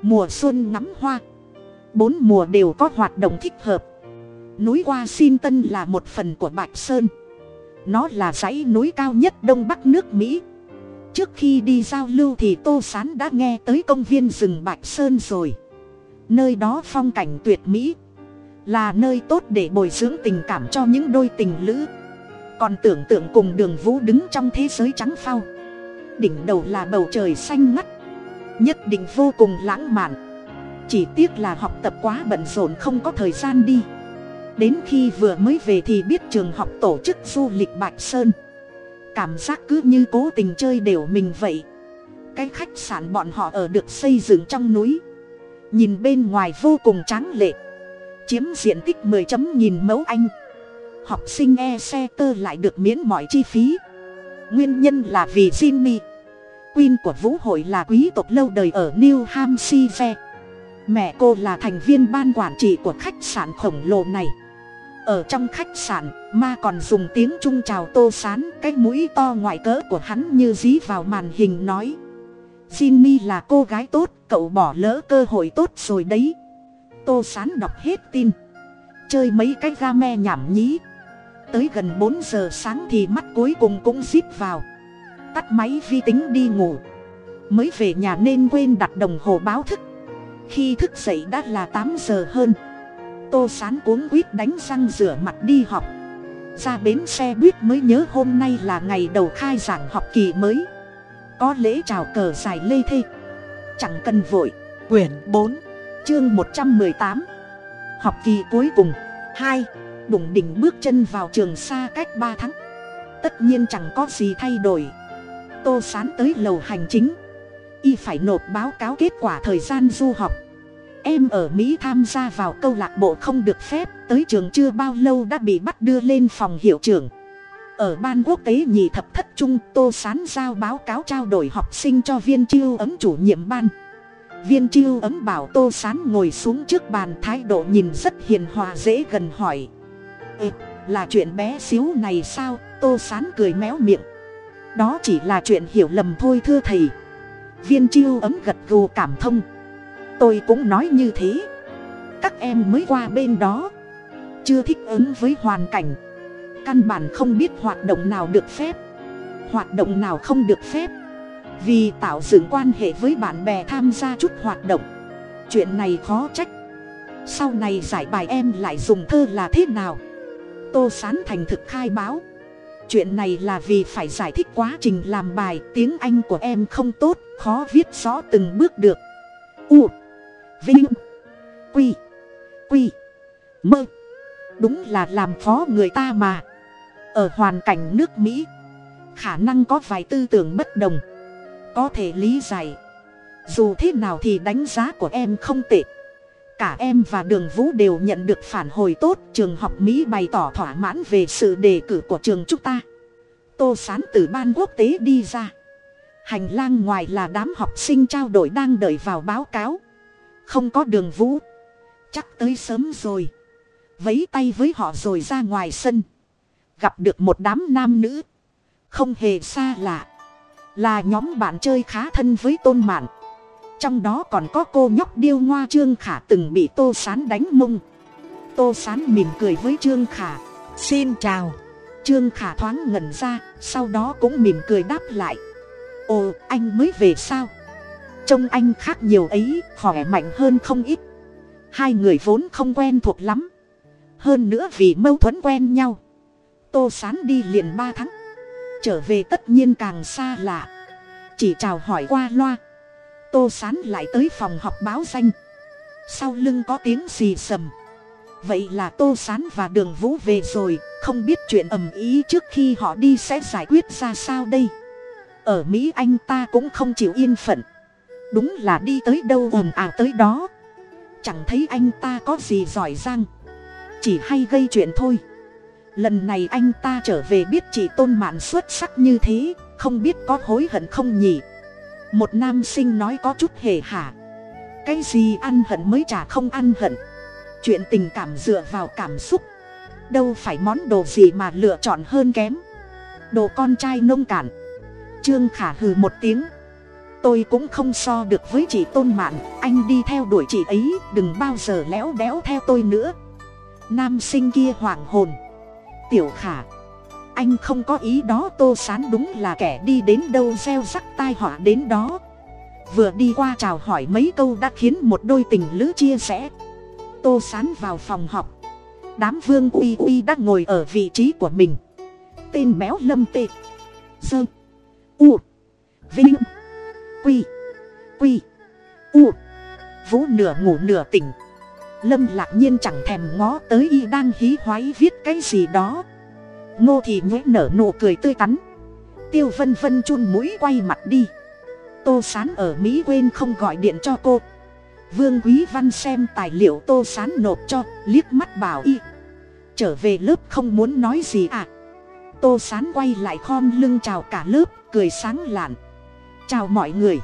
Mùa xuân ngắm hoa. Bốn mùa đều có hoạt động thích hợp. Núi Washington xin tân là một phần của bạch sơn. Nó là dãy núi cao nhất đông bắc nước mỹ trước khi đi giao lưu thì tô s á n đã nghe tới công viên rừng bạch sơn rồi. Nơi đó phong cảnh tuyệt mỹ, là nơi tốt để bồi dưỡng tình cảm cho những đôi tình lữ. Còn tưởng tượng cùng đường vũ đứng trong thế giới trắng phao. Đỉnh đầu là bầu trời xanh ngắt, nhất định vô cùng lãng mạn. Chỉ tiếc là học tập quá bận rộn không có thời gian đi. Đến khi vừa mới về thì biết trường học tổ chức du lịch bạch sơn cảm giác cứ như cố tình chơi đều mình vậy. Cái khách sạn bọn họ ở được xây dựng trong núi. Nhìn bên ngoài vô cùng tráng lệ. Chiếm diện tích mười chấm nghìn mẫu anh. Học sinh e xe tơ lại được miễn mọi chi phí. Nguyên nhân là vì jimmy, Queen của vũ hội là quý tộc lâu đời ở New Hampshire. Mẹ cô là thành viên ban quản trị của khách sạn khổng lồ này. Ở trong khách sạn, ma còn dùng tiếng trung chào tô sán, cái mũi to ngoại cỡ của hắn như dí vào màn hình nói. Jinny là cô gái tốt, cậu bỏ lỡ cơ hội tốt rồi đấy. Tô sán đọc hết tin. Chơi mấy cái game nhảm nhí. Tới gần bốn giờ sáng thì mắt cuối cùng cũng zip vào tắt máy vi tính đi ngủ mới về nhà nên quên đặt đồng hồ báo thức khi thức dậy đã là tám giờ hơn tô sán cuống quýt đánh răng rửa mặt đi học. Ra bến xe buýt mới nhớ hôm nay là ngày đầu khai giảng học kỳ mới. Có lễ chào cờ dài lê thê. Chẳng cần vội. Quyển bốn, chương một trăm mười tám. Học kỳ cuối cùng. Hai, đụng đỉnh bước chân vào trường xa cách ba tháng. Tất nhiên chẳng có gì thay đổi. Tô sán tới lầu hành chính. Y phải nộp báo cáo kết quả thời gian du học em ở mỹ tham gia vào câu lạc bộ không được phép, tới trường chưa bao lâu đã bị bắt đưa lên phòng hiệu trưởng. Ở ban quốc tế nhị thập thất trung, tô sán giao báo cáo trao đổi học sinh cho viên chiêu ấm chủ nhiệm ban. Viên chiêu ấm bảo tô sán ngồi xuống trước bàn, thái độ nhìn rất hiền hòa dễ gần hỏi. Là chuyện bé xíu này sao? Tô sán cười méo miệng. Đó chỉ là chuyện hiểu lầm thôi thưa thầy. Viên chiêu ấm gật gù cảm thông tôi cũng nói như thế. Các em mới qua bên đó, chưa thích ứng với hoàn cảnh. Căn bản không biết hoạt động nào được phép, hoạt động nào không được phép. Vì tạo dựng quan hệ với bạn bè tham gia chút hoạt động, chuyện này khó trách. Sau này giải bài em lại dùng thơ là thế nào? Tô sán thành thực khai báo, chuyện này là vì phải giải thích quá trình làm bài, tiếng anh của em không tốt, khó viết rõ từng bước được. U vinh. Quy. Quy. Mơ. Đúng là làm phó người ta mà. Ở hoàn cảnh nước mỹ, khả năng có vài tư tưởng bất đồng. Có thể lý giải. Dù thế nào thì đánh giá của em không tệ. Cả em và đường vũ đều nhận được phản hồi tốt. Trường học mỹ bày tỏ thỏa mãn về sự đề cử của trường chúng ta. Tô sán từ ban quốc tế đi ra. Hành lang ngoài là đám học sinh trao đổi đang đợi vào báo cáo không có đường vũ. Chắc tới sớm rồi. Vấy tay với họ rồi ra ngoài sân. Gặp được một đám nam nữ. Không hề xa lạ. Là nhóm bạn chơi khá thân với tôn mạn. Trong đó còn có cô nhóc điêu ngoa trương khả từng bị tô sán đánh mông. Tô sán mỉm cười với trương khả. Xin chào. Trương khả thoáng ngẩn ra sau đó cũng mỉm cười đáp lại. Ồ anh mới về sao trông anh khác nhiều ấy, khỏe mạnh hơn không ít. Hai người vốn không quen thuộc lắm. Hơn nữa vì mâu thuẫn quen nhau. Tô sán đi liền ba tháng. Trở về tất nhiên càng xa lạ. Chỉ chào hỏi qua loa. Tô sán lại tới phòng họp báo danh. Sau lưng có tiếng xì sầm vậy là tô sán và đường vũ về rồi, không biết chuyện ầm ý trước khi họ đi sẽ giải quyết ra sao đây. Ở mỹ anh ta cũng không chịu yên phận đúng là đi tới đâu ồn ào tới đó. Chẳng thấy anh ta có gì giỏi giang. Chỉ hay gây chuyện thôi. Lần này anh ta trở về biết chị tôn mạn xuất sắc như thế, không biết có hối hận không nhỉ? Một nam sinh nói có chút hề hả. Cái gì ăn hận mới chả không ăn hận. Chuyện tình cảm dựa vào cảm xúc. Đâu phải món đồ gì mà lựa chọn hơn kém. Đồ con trai nông cạn. Trương khả hừ một tiếng tôi cũng không so được với chị tôn mạn, anh đi theo đuổi chị ấy, đừng bao giờ léo đéo theo tôi nữa. Nam sinh kia hoảng hồn. Tiểu khả, anh không có ý đó, tô sán đúng là kẻ đi đến đâu gieo rắc tai họa đến đó. Vừa đi qua chào hỏi mấy câu đã khiến một đôi tình lữ chia sẻ tô sán vào phòng học đám vương uy uy đã ngồi ở vị trí của mình. Tên béo lâm tê. Sơ. U. Vinh quy. Quy. U. Vũ nửa ngủ nửa tỉnh. Lâm lạc nhiên chẳng thèm ngó tới y đang hí hoái viết cái gì đó. Ngô thì nhuế nở nụ cười tươi tắn. Tiêu vân vân chun mũi quay mặt đi. Tô sán ở mỹ quên không gọi điện cho cô. Vương quý văn xem tài liệu tô sán nộp cho, liếc mắt bảo y. Trở về lớp không muốn nói gì à. Tô sán quay lại khom lưng chào cả lớp, cười sáng lạn chào mọi người.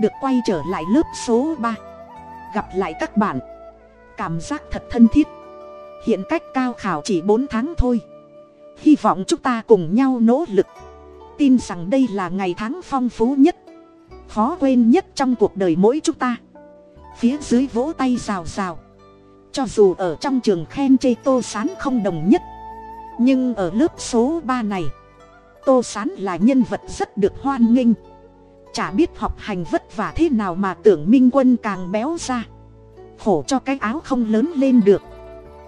Được quay trở lại lớp số ba. Gặp lại các bạn. Cảm giác thật thân thiết. Hiện cách cao khảo chỉ bốn tháng thôi. Hy vọng chúng ta cùng nhau nỗ lực. Tin rằng đây là ngày tháng phong phú nhất. Khó quên nhất trong cuộc đời mỗi chúng ta. Phía dưới vỗ tay rào rào. Cho dù ở trong trường khen chê tô sán không đồng nhất. Nhưng ở lớp số ba này, tô sán là nhân vật rất được hoan nghênh chả biết học hành vất vả thế nào mà tưởng minh quân càng béo ra. Khổ cho cái áo không lớn lên được.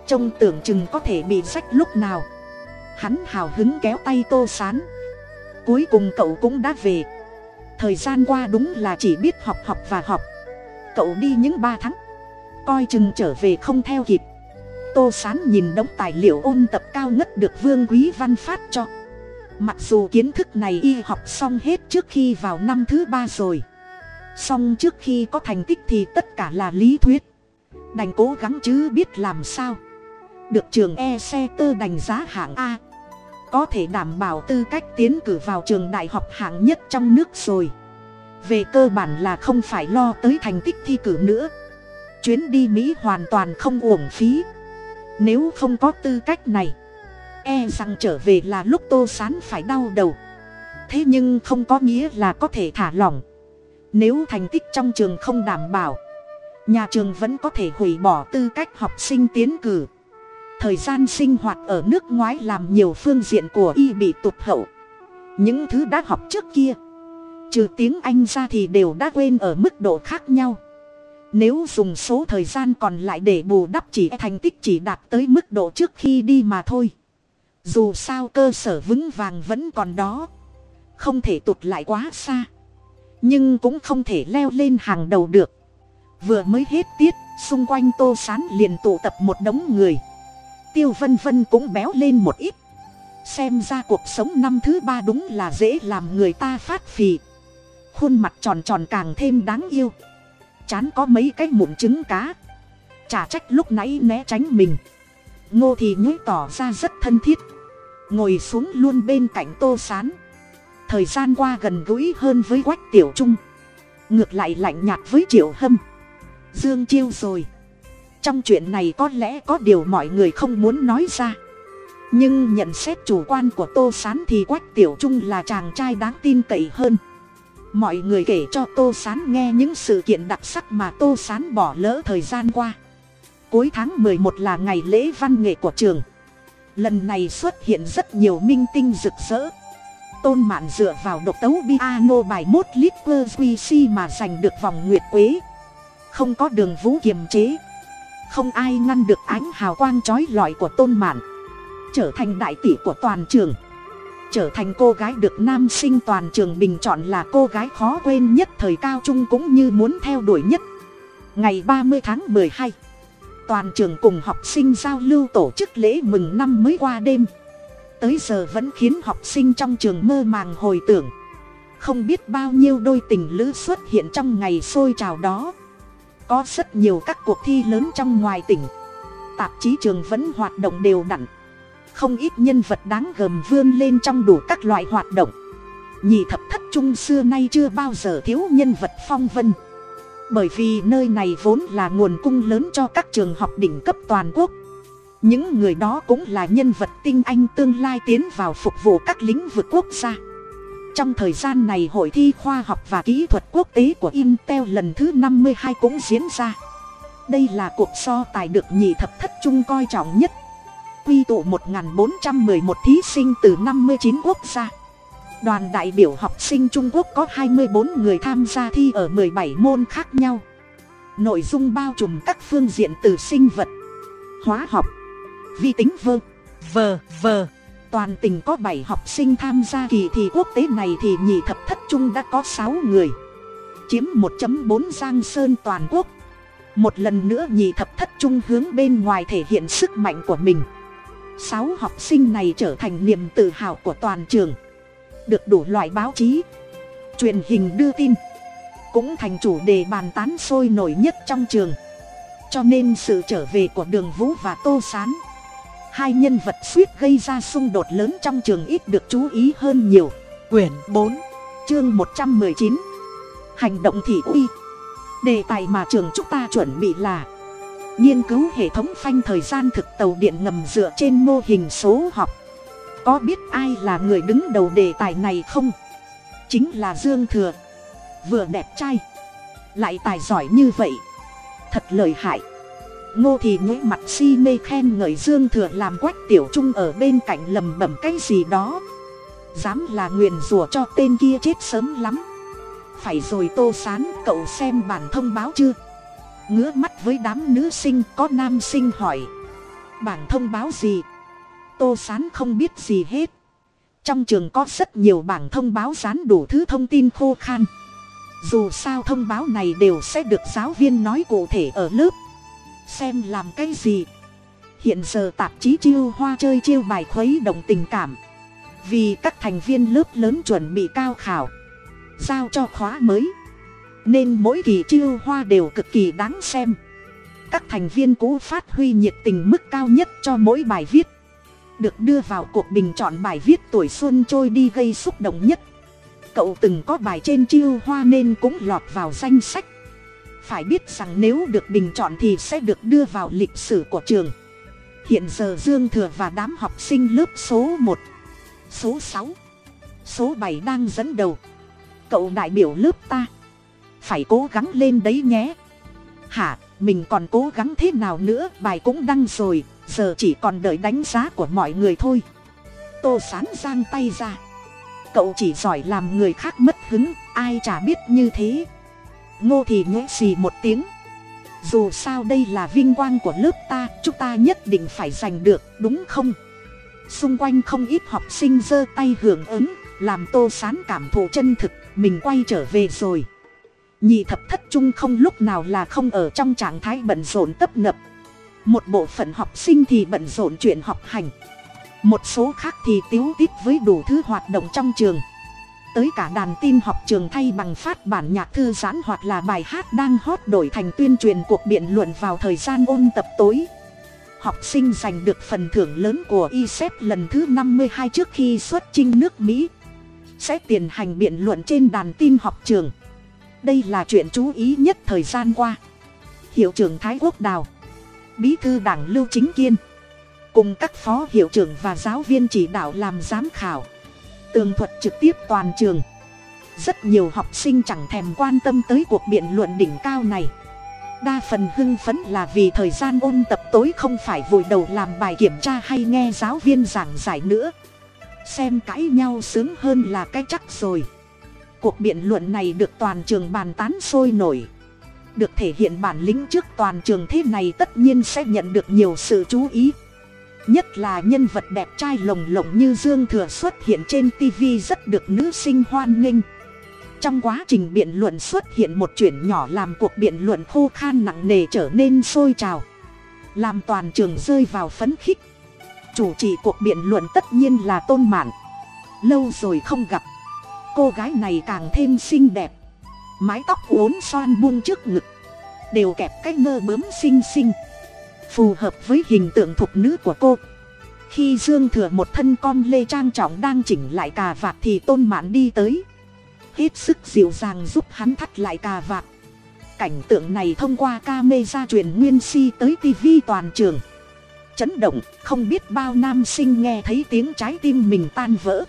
Trông tưởng chừng có thể bị rách lúc nào. Hắn hào hứng kéo tay tô sán. Cuối cùng cậu cũng đã về. Thời gian qua đúng là chỉ biết học học và học. Cậu đi những ba tháng. Coi chừng trở về không theo kịp. Tô sán nhìn đống tài liệu ôn tập cao ngất được vương quý văn phát cho mặc dù kiến thức này y học xong hết trước khi vào năm thứ ba rồi. Song trước khi có thành tích thì tất cả là lý thuyết. Đành cố gắng chứ biết làm sao. Được trường e xe tơ đánh giá hạng a. Có thể đảm bảo tư cách tiến cử vào trường đại học hạng nhất trong nước rồi. Về cơ bản là không phải lo tới thành tích thi cử nữa. Chuyến đi mỹ hoàn toàn không uổng phí. Nếu không có tư cách này e rằng trở về là lúc tô sán phải đau đầu. Thế nhưng không có nghĩa là có thể thả lỏng. Nếu thành tích trong trường không đảm bảo, nhà trường vẫn có thể hủy bỏ tư cách học sinh tiến cử. Thời gian sinh hoạt ở nước ngoài làm nhiều phương diện của y bị tụt hậu. Những thứ đã học trước kia, trừ tiếng anh ra thì đều đã quên ở mức độ khác nhau. Nếu dùng số thời gian còn lại để bù đắp chỉ thành tích chỉ đạt tới mức độ trước khi đi mà thôi dù sao cơ sở vững vàng vẫn còn đó. Không thể tụt lại quá xa. Nhưng cũng không thể leo lên hàng đầu được. Vừa mới hết tiết, xung quanh tô sán liền tụ tập một đống người. Tiêu vân vân cũng béo lên một ít. Xem ra cuộc sống năm thứ ba đúng là dễ làm người ta phát phì. Khuôn mặt tròn tròn càng thêm đáng yêu. Chán có mấy cái mụn trứng cá. Chả trách lúc nãy né tránh mình. Ngô thì nhúi tỏ ra rất thân thiết ngồi xuống luôn bên cạnh tô sán. Thời gian qua gần gũi hơn với quách tiểu trung. Ngược lại lạnh nhạt với triệu hâm. Dương chiêu rồi. Trong chuyện này có lẽ có điều mọi người không muốn nói ra. Nhưng nhận xét chủ quan của tô s á n thì quách tiểu trung là chàng trai đáng tin cậy hơn. Mọi người kể cho tô s á n nghe những sự kiện đặc sắc mà tô s á n bỏ lỡ thời gian qua. Cuối tháng mười một là ngày lễ văn nghệ của trường lần này xuất hiện rất nhiều minh tinh rực rỡ. Tôn mạn dựa vào độc tấu piano bài mốt lít quơ si mà giành được vòng nguyệt quế. Không có đường vũ kiềm chế. Không ai ngăn được ánh hào quang trói lọi của tôn mạn. Trở thành đại tỷ của toàn trường. Trở thành cô gái được nam sinh toàn trường bình chọn là cô gái khó quên nhất thời cao trung cũng như muốn theo đuổi nhất. Ngày ba mươi tháng m ộ ư ơ i hai toàn trường cùng học sinh giao lưu tổ chức lễ mừng năm mới qua đêm. Tới giờ vẫn khiến học sinh trong trường mơ màng hồi tưởng. Không biết bao nhiêu đôi tình lữ xuất hiện trong ngày sôi trào đó. Có rất nhiều các cuộc thi lớn trong ngoài tỉnh. Tạp chí trường vẫn hoạt động đều đặn. Không ít nhân vật đáng gờm vươn lên trong đủ các loại hoạt động. Nhị thập thất trung xưa nay chưa bao giờ thiếu nhân vật phong vân bởi vì nơi này vốn là nguồn cung lớn cho các trường học đỉnh cấp toàn quốc. Những người đó cũng là nhân vật tinh anh tương lai tiến vào phục vụ các lĩnh vực quốc gia. Trong thời gian này hội thi khoa học và kỹ thuật quốc tế của intel lần thứ năm mươi hai cũng diễn ra. Đây là cuộc so tài được nhị thập thất trung coi trọng nhất. Quy tụ một bốn trăm m ư ơ i một thí sinh từ năm mươi chín quốc gia đoàn đại biểu học sinh trung quốc có hai mươi bốn người tham gia thi ở m ộ ư ơ i bảy môn khác nhau. Nội dung bao trùm các phương diện từ sinh vật hóa học vi tính vơ vờ vờ toàn tỉnh có bảy học sinh tham gia kỳ thi quốc tế này thì nhì thập thất trung đã có sáu người. Chiếm một bốn giang sơn toàn quốc. Một lần nữa nhì thập thất trung hướng bên ngoài thể hiện sức mạnh của mình. Sáu học sinh này trở thành niềm tự hào của toàn trường được đủ loại báo chí, truyền hình đưa tin, cũng thành chủ đề bàn tán sôi nổi nhất trong trường. Cho nên sự trở về của đường vũ và tô s á n hai nhân vật suýt gây ra xung đột lớn trong trường ít được chú ý hơn nhiều. Quyển bốn, chương một trăm mười chín, hành động thị uy. Đề tài mà trường chúng ta chuẩn bị là nghiên cứu hệ thống phanh thời gian thực tàu điện ngầm dựa trên mô hình số học có biết ai là người đứng đầu đề tài này không? Chính là dương thừa. Vừa đẹp trai. Lại tài giỏi như vậy. Thật lời hại. Ngô thì nhũ mặt si mê khen ngợi dương thừa làm quách tiểu trung ở bên cạnh lầm bẩm cái gì đó. Dám là nguyền rủa cho tên kia chết sớm lắm. Phải rồi tô sán, cậu xem bản thông báo chưa? Ngứa mắt với đám nữ sinh, có nam sinh hỏi. Bản thông báo gì? Tô sán không biết gì hết. Trong trường có rất nhiều bảng thông báo dán đủ thứ thông tin khô khan. Dù sao thông báo này đều sẽ được giáo viên nói cụ thể ở lớp. Xem làm cái gì. Hiện giờ tạp chí chiêu hoa chơi chiêu bài khuấy động tình cảm. Vì các thành viên lớp lớn chuẩn bị cao khảo. Giao cho khóa mới. Nên mỗi kỳ chiêu hoa đều cực kỳ đáng xem. Các thành viên cũ phát huy nhiệt tình mức cao nhất cho mỗi bài viết được đưa vào cuộc bình chọn bài viết tuổi xuân trôi đi gây xúc động nhất. Cậu từng có bài trên chiêu hoa nên cũng lọt vào danh sách. Phải biết rằng nếu được bình chọn thì sẽ được đưa vào lịch sử của trường. Hiện giờ dương thừa và đám học sinh lớp số một, số sáu, số bảy đang dẫn đầu. Cậu đại biểu lớp ta. Phải cố gắng lên đấy nhé. Hả, mình còn cố gắng thế nào nữa? Bài cũng đăng rồi giờ chỉ còn đợi đánh giá của mọi người thôi. Tô sán giang tay ra. Cậu chỉ giỏi làm người khác mất hứng, ai chả biết như thế. Ngô thì nhẽ xì một tiếng. Dù sao đây là vinh quang của lớp ta, chúng ta nhất định phải giành được, đúng không? Xung quanh không ít học sinh giơ tay hưởng ứng, làm tô sán cảm thụ chân thực, mình quay trở về rồi. Nhị thập thất trung không lúc nào là không ở trong trạng thái bận rộn tấp nập một bộ phận học sinh thì bận rộn chuyện học hành. Một số khác thì tiếu tít với đủ thứ hoạt động trong trường. Tới cả đàn tin học trường thay bằng phát bản nhạc thư giãn hoặc là bài hát đang hot đổi thành tuyên truyền cuộc biện luận vào thời gian ôn tập tối. Học sinh giành được phần thưởng lớn của isep lần thứ năm mươi hai trước khi xuất chinh nước mỹ. Sẽ tiến hành biện luận trên đàn tin học trường. Đây là chuyện chú ý nhất thời gian qua. Hiệu trưởng thái quốc đào bí thư đảng lưu chính kiên. Cùng các phó hiệu trưởng và giáo viên chỉ đạo làm giám khảo. Tường thuật trực tiếp toàn trường. Rất nhiều học sinh chẳng thèm quan tâm tới cuộc biện luận đỉnh cao này. Đa phần hưng phấn là vì thời gian ôn tập tối không phải vội đầu làm bài kiểm tra hay nghe giáo viên giảng giải nữa. Xem cãi nhau sướng hơn là cái chắc rồi. Cuộc biện luận này được toàn trường bàn tán sôi nổi được thể hiện bản lĩnh trước toàn trường thế này tất nhiên sẽ nhận được nhiều sự chú ý. Nhất là nhân vật đẹp trai lồng lộng như dương thừa xuất hiện trên tv rất được nữ sinh hoan nghênh. Trong quá trình biện luận xuất hiện một chuyện nhỏ làm cuộc biện luận khô khan nặng nề trở nên sôi trào. Làm toàn trường rơi vào phấn khích. Chủ trì cuộc biện luận tất nhiên là tôn mạn. Lâu rồi không gặp. Cô gái này càng thêm xinh đẹp mái tóc uốn xoan buông trước ngực. Đều kẹp cái ngơ bướm xinh xinh. Phù hợp với hình tượng thục nữ của cô. Khi dương thừa một thân con lê trang trọng đang chỉnh lại cà vạt thì tôn mạn đi tới. Hết sức dịu dàng giúp hắn thắt lại cà vạt. Cảnh tượng này thông qua ca mê ra truyền nguyên si tới tv toàn trường. Chấn động, không biết bao nam sinh nghe thấy tiếng trái tim mình tan vỡ.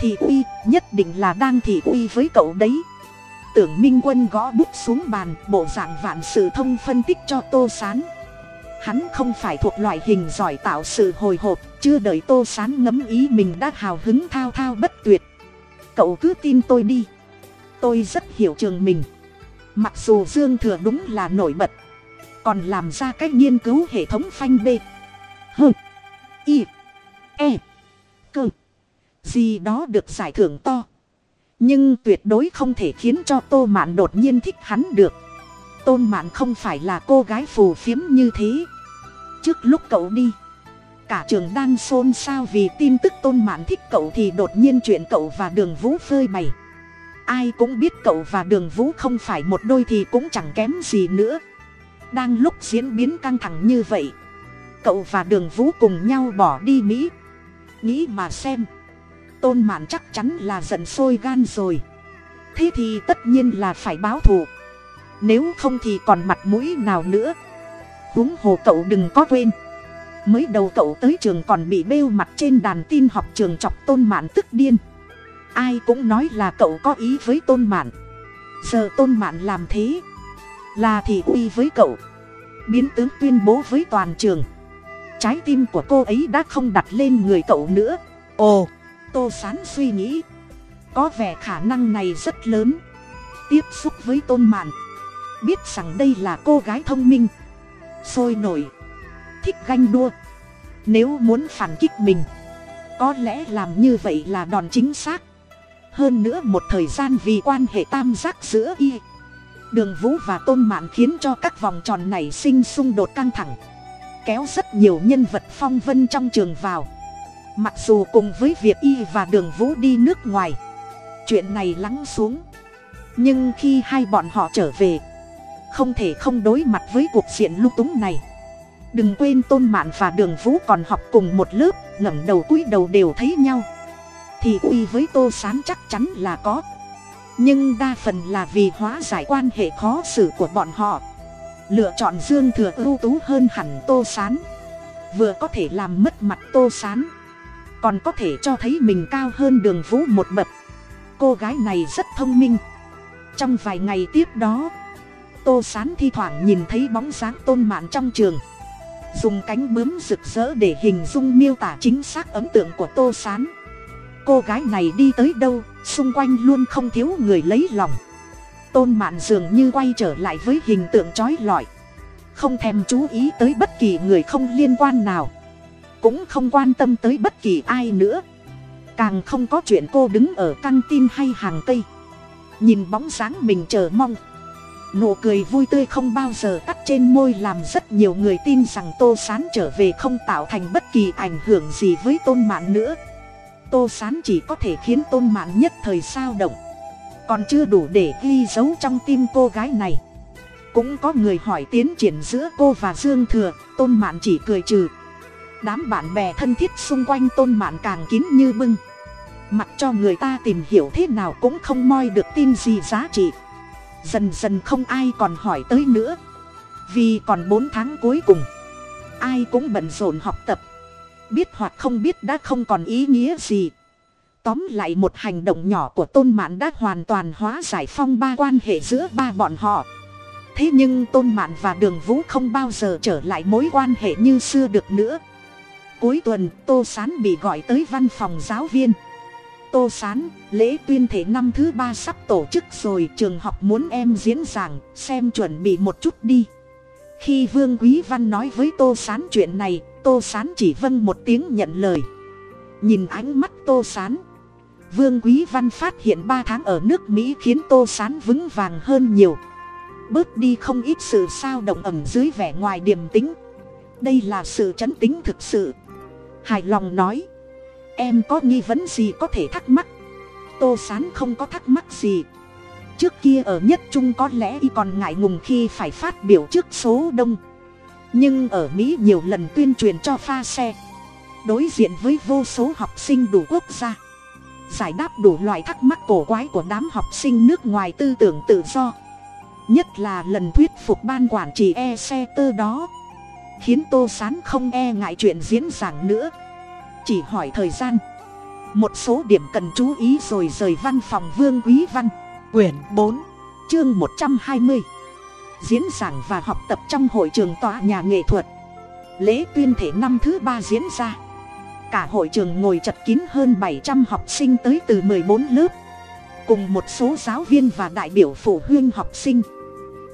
Thì uy, nhất định là đang thị uy với cậu đấy tưởng minh quân gõ bút xuống bàn, bộ dạng vạn sự thông phân tích cho tô s á n hắn không phải thuộc loại hình giỏi tạo sự hồi hộp, chưa đợi tô s á n ngấm ý mình đã hào hứng thao thao bất tuyệt. Cậu cứ tin tôi đi. Tôi rất hiểu trường mình. Mặc dù dương thừa đúng là nổi bật, còn làm ra cách nghiên cứu hệ thống phanh b h i e cơ. Gì đó được giải thưởng to nhưng tuyệt đối không thể khiến cho tô mạn đột nhiên thích hắn được. Tôn mạn không phải là cô gái phù phiếm như thế. Trước lúc cậu đi, cả trường đang xôn xao vì tin tức tôn mạn thích cậu thì đột nhiên chuyện cậu và đường vũ phơi bày. Ai cũng biết cậu và đường vũ không phải một đôi thì cũng chẳng kém gì nữa. Đang lúc diễn biến căng thẳng như vậy, cậu và đường vũ cùng nhau bỏ đi mỹ. Nghĩ mà xem tôn mạn chắc chắn là giận sôi gan rồi. Thế thì tất nhiên là phải báo thù. Nếu không thì còn mặt mũi nào nữa. Huống hồ cậu đừng có quên. Mới đầu cậu tới trường còn bị bêu mặt trên đàn tin học trường chọc tôn mạn tức điên. Ai cũng nói là cậu có ý với tôn mạn. Giờ tôn mạn làm thế, là thì uy với cậu. Biến tướng tuyên bố với toàn trường. Trái tim của cô ấy đã không đặt lên người cậu nữa. Ồ! Tô sán suy nghĩ. Có vẻ khả năng này rất lớn. Tiếp xúc với tôn mạn. Biết rằng đây là cô gái thông minh. Sôi nổi. Thích ganh đua. Nếu muốn phản kích mình, có lẽ làm như vậy là đòn chính xác. Hơn nữa một thời gian vì quan hệ tam giác giữa y, đường vũ và tôn mạn khiến cho các vòng tròn này sinh xung đột căng thẳng, kéo rất nhiều nhân vật phong vân trong trường vào mặc dù cùng với việc y và đường vũ đi nước ngoài, chuyện này lắng xuống. Nhưng khi hai bọn họ trở về, không thể không đối mặt với cuộc diện lung túng này. Đừng quên tôn mạn và đường vũ còn học cùng một lớp, ngẩng đầu cúi đầu đều thấy nhau. Thì uy với tô sán chắc chắn là có. Nhưng đa phần là vì hóa giải quan hệ khó xử của bọn họ. Lựa chọn dương thừa ưu tú hơn hẳn tô sán. Vừa có thể làm mất mặt tô sán còn có thể cho thấy mình cao hơn đường vũ một bậc. Cô gái này rất thông minh. Trong vài ngày tiếp đó, tô sán thi thoảng nhìn thấy bóng dáng tôn mạn trong trường. Dùng cánh bướm rực rỡ để hình dung miêu tả chính xác ấn tượng của tô sán. Cô gái này đi tới đâu, xung quanh luôn không thiếu người lấy lòng. Tôn mạn dường như quay trở lại với hình tượng trói lọi. Không thèm chú ý tới bất kỳ người không liên quan nào cũng không quan tâm tới bất kỳ ai nữa. Càng không có chuyện cô đứng ở căng tin hay hàng cây. Nhìn bóng dáng mình chờ mong. Nụ cười vui tươi không bao giờ tắt trên môi làm rất nhiều người tin rằng tô sán trở về không tạo thành bất kỳ ảnh hưởng gì với tôn mạn nữa. Tô sán chỉ có thể khiến tôn mạn nhất thời sao động. Còn chưa đủ để ghi dấu trong tim cô gái này. Cũng có người hỏi tiến triển giữa cô và dương thừa, tôn mạn chỉ cười trừ đám bạn bè thân thiết xung quanh tôn mạn càng kín như bưng. Mặc cho người ta tìm hiểu thế nào cũng không moi được tin gì giá trị. Dần dần không ai còn hỏi tới nữa. Vì còn bốn tháng cuối cùng, ai cũng bận rộn học tập. Biết hoặc không biết đã không còn ý nghĩa gì. Tóm lại một hành động nhỏ của tôn mạn đã hoàn toàn hóa giải phong ba quan hệ giữa ba bọn họ. Thế nhưng tôn mạn và đường vũ không bao giờ trở lại mối quan hệ như xưa được nữa cuối tuần, tô sán bị gọi tới văn phòng giáo viên. Tô sán, lễ tuyên thể năm thứ ba sắp tổ chức rồi, trường học muốn em diễn giảng, xem chuẩn bị một chút đi. Khi vương quý văn nói với tô sán chuyện này, tô sán chỉ vâng một tiếng nhận lời. Nhìn ánh mắt tô sán, vương quý văn phát hiện ba tháng ở nước mỹ khiến tô sán vững vàng hơn nhiều. Bớt đi không ít sự sao động ẩm dưới vẻ ngoài điềm tính đây là sự chấn tính thực sự hài lòng nói. Em có nghi vấn gì có thể thắc mắc. Tô sán không có thắc mắc gì. Trước kia ở nhất trung có lẽ y còn ngại ngùng khi phải phát biểu trước số đông. Nhưng ở mỹ nhiều lần tuyên truyền cho pha xe. Đối diện với vô số học sinh đủ quốc gia. Giải đáp đủ loại thắc mắc cổ quái của đám học sinh nước ngoài tư tưởng tự do. Nhất là lần thuyết phục ban quản trị e xe tơ đó khiến tô sán không e ngại chuyện diễn giảng nữa. Chỉ hỏi thời gian. Một số điểm cần chú ý rồi rời văn phòng vương quý văn. Quyển bốn, chương một trăm hai mươi. Diễn giảng và học tập trong hội trường tòa nhà nghệ thuật. Lễ tuyên thể năm thứ ba diễn ra. Cả hội trường ngồi chật kín hơn bảy trăm học sinh tới từ m ộ ư ơ i bốn lớp. Cùng một số giáo viên và đại biểu phụ huynh học sinh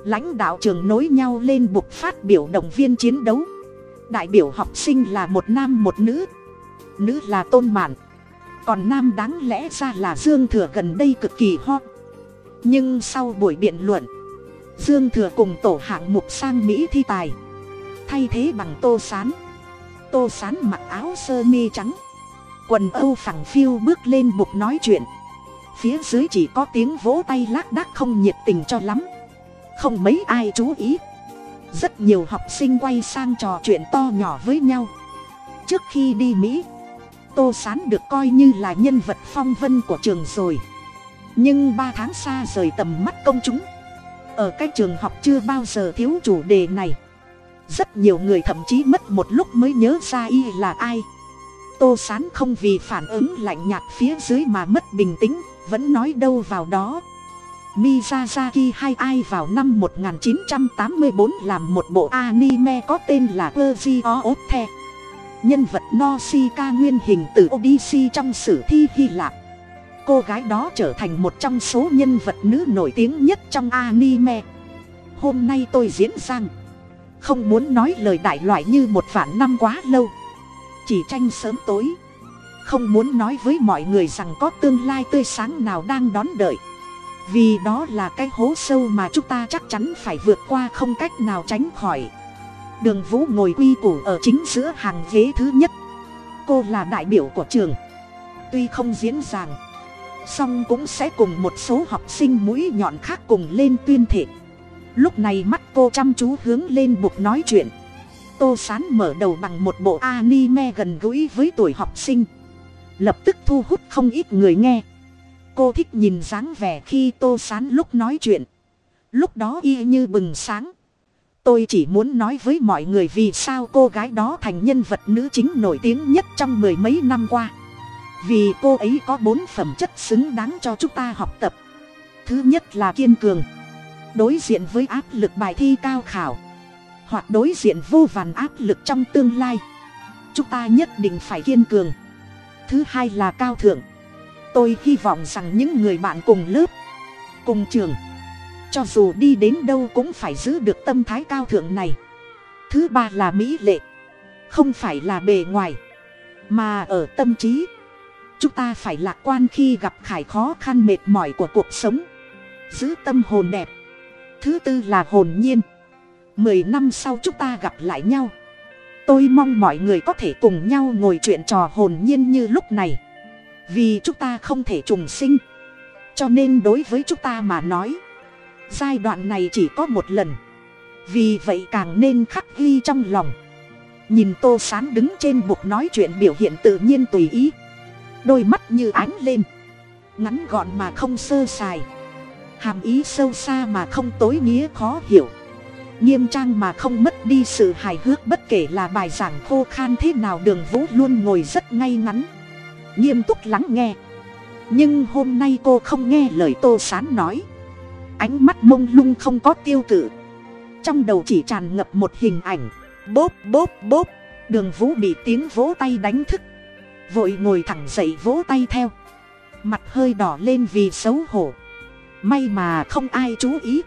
lãnh đạo trường nối nhau lên bục phát biểu động viên chiến đấu. Đại biểu học sinh là một nam một nữ. Nữ là tôn mạn. Còn nam đáng lẽ ra là dương thừa gần đây cực kỳ hot nhưng sau buổi biện luận, dương thừa cùng tổ hạng mục sang mỹ thi tài. Thay thế bằng tô sán. Tô sán mặc áo sơ mi trắng. Quần âu phẳng phiu bước lên bục nói chuyện. Phía dưới chỉ có tiếng vỗ tay lác đác không nhiệt tình cho lắm không mấy ai chú ý. Rất nhiều học sinh quay sang trò chuyện to nhỏ với nhau. Trước khi đi mỹ, tô sán được coi như là nhân vật phong vân của trường rồi. Nhưng ba tháng xa rời tầm mắt công chúng. Ở cái trường học chưa bao giờ thiếu chủ đề này. Rất nhiều người thậm chí mất một lúc mới nhớ ra y là ai. Tô sán không vì phản ứng lạnh nhạt phía dưới mà mất bình tĩnh, vẫn nói đâu vào đó mizazaki hai ai vào năm 1984 làm một bộ anime có tên là Persia Othe nhân vật Nausicaa nguyên hình từ Odyssey trong sử thi Hy Lạp. Cô gái đó trở thành một trong số nhân vật nữ nổi tiếng nhất trong anime. Hôm nay tôi diễn sang không muốn nói lời đại loại như một vạn năm quá lâu. Chỉ tranh sớm tối. Không muốn nói với mọi người rằng có tương lai tươi sáng nào đang đón đợi vì đó là cái hố sâu mà chúng ta chắc chắn phải vượt qua không cách nào tránh khỏi. Đường vũ ngồi quy củ ở chính giữa hàng ghế thứ nhất. Cô là đại biểu của trường. Tuy không diễn giảng, song cũng sẽ cùng một số học sinh mũi nhọn khác cùng lên tuyên thệ. Lúc này mắt cô chăm chú hướng lên bục nói chuyện. Tô sán mở đầu bằng một bộ anime gần gũi với tuổi học sinh. Lập tức thu hút không ít người nghe cô thích nhìn dáng vẻ khi tô sán lúc nói chuyện. Lúc đó y như bừng sáng. Tôi chỉ muốn nói với mọi người vì sao cô gái đó thành nhân vật nữ chính nổi tiếng nhất trong mười mấy năm qua. Vì cô ấy có bốn phẩm chất xứng đáng cho chúng ta học tập. Thứ nhất là kiên cường. Đối diện với áp lực bài thi cao khảo. Hoặc đối diện vô vàn áp lực trong tương lai. Chúng ta nhất định phải kiên cường. Thứ hai là cao thượng tôi hy vọng rằng những người bạn cùng lớp, cùng trường, cho dù đi đến đâu cũng phải giữ được tâm thái cao thượng này. Thứ ba là mỹ lệ, không phải là bề ngoài, mà ở tâm trí. Chúng ta phải lạc quan khi gặp khải khó khăn mệt mỏi của cuộc sống. Giữ tâm hồn đẹp. Thứ tư là hồn nhiên. Mười năm sau chúng ta gặp lại nhau. Tôi mong mọi người có thể cùng nhau ngồi chuyện trò hồn nhiên như lúc này vì chúng ta không thể trùng sinh. Cho nên đối với chúng ta mà nói, giai đoạn này chỉ có một lần. Vì vậy càng nên khắc ghi trong lòng. Nhìn tô sán đứng trên bục nói chuyện biểu hiện tự nhiên tùy ý. Đôi mắt như ánh lên. Ngắn gọn mà không sơ sài. Hàm ý sâu xa mà không tối nghĩa khó hiểu. Nghiêm trang mà không mất đi sự hài hước bất kể là bài giảng khô khan thế nào đường vũ luôn ngồi rất ngay ngắn nghiêm túc lắng nghe. Nhưng hôm nay cô không nghe lời tô sán nói. Ánh mắt mông lung không có tiêu cự. Trong đầu chỉ tràn ngập một hình ảnh. Bốp bốp bốp. Đường vũ bị tiếng vỗ tay đánh thức. Vội ngồi thẳng dậy vỗ tay theo. Mặt hơi đỏ lên vì xấu hổ. May mà không ai chú ý.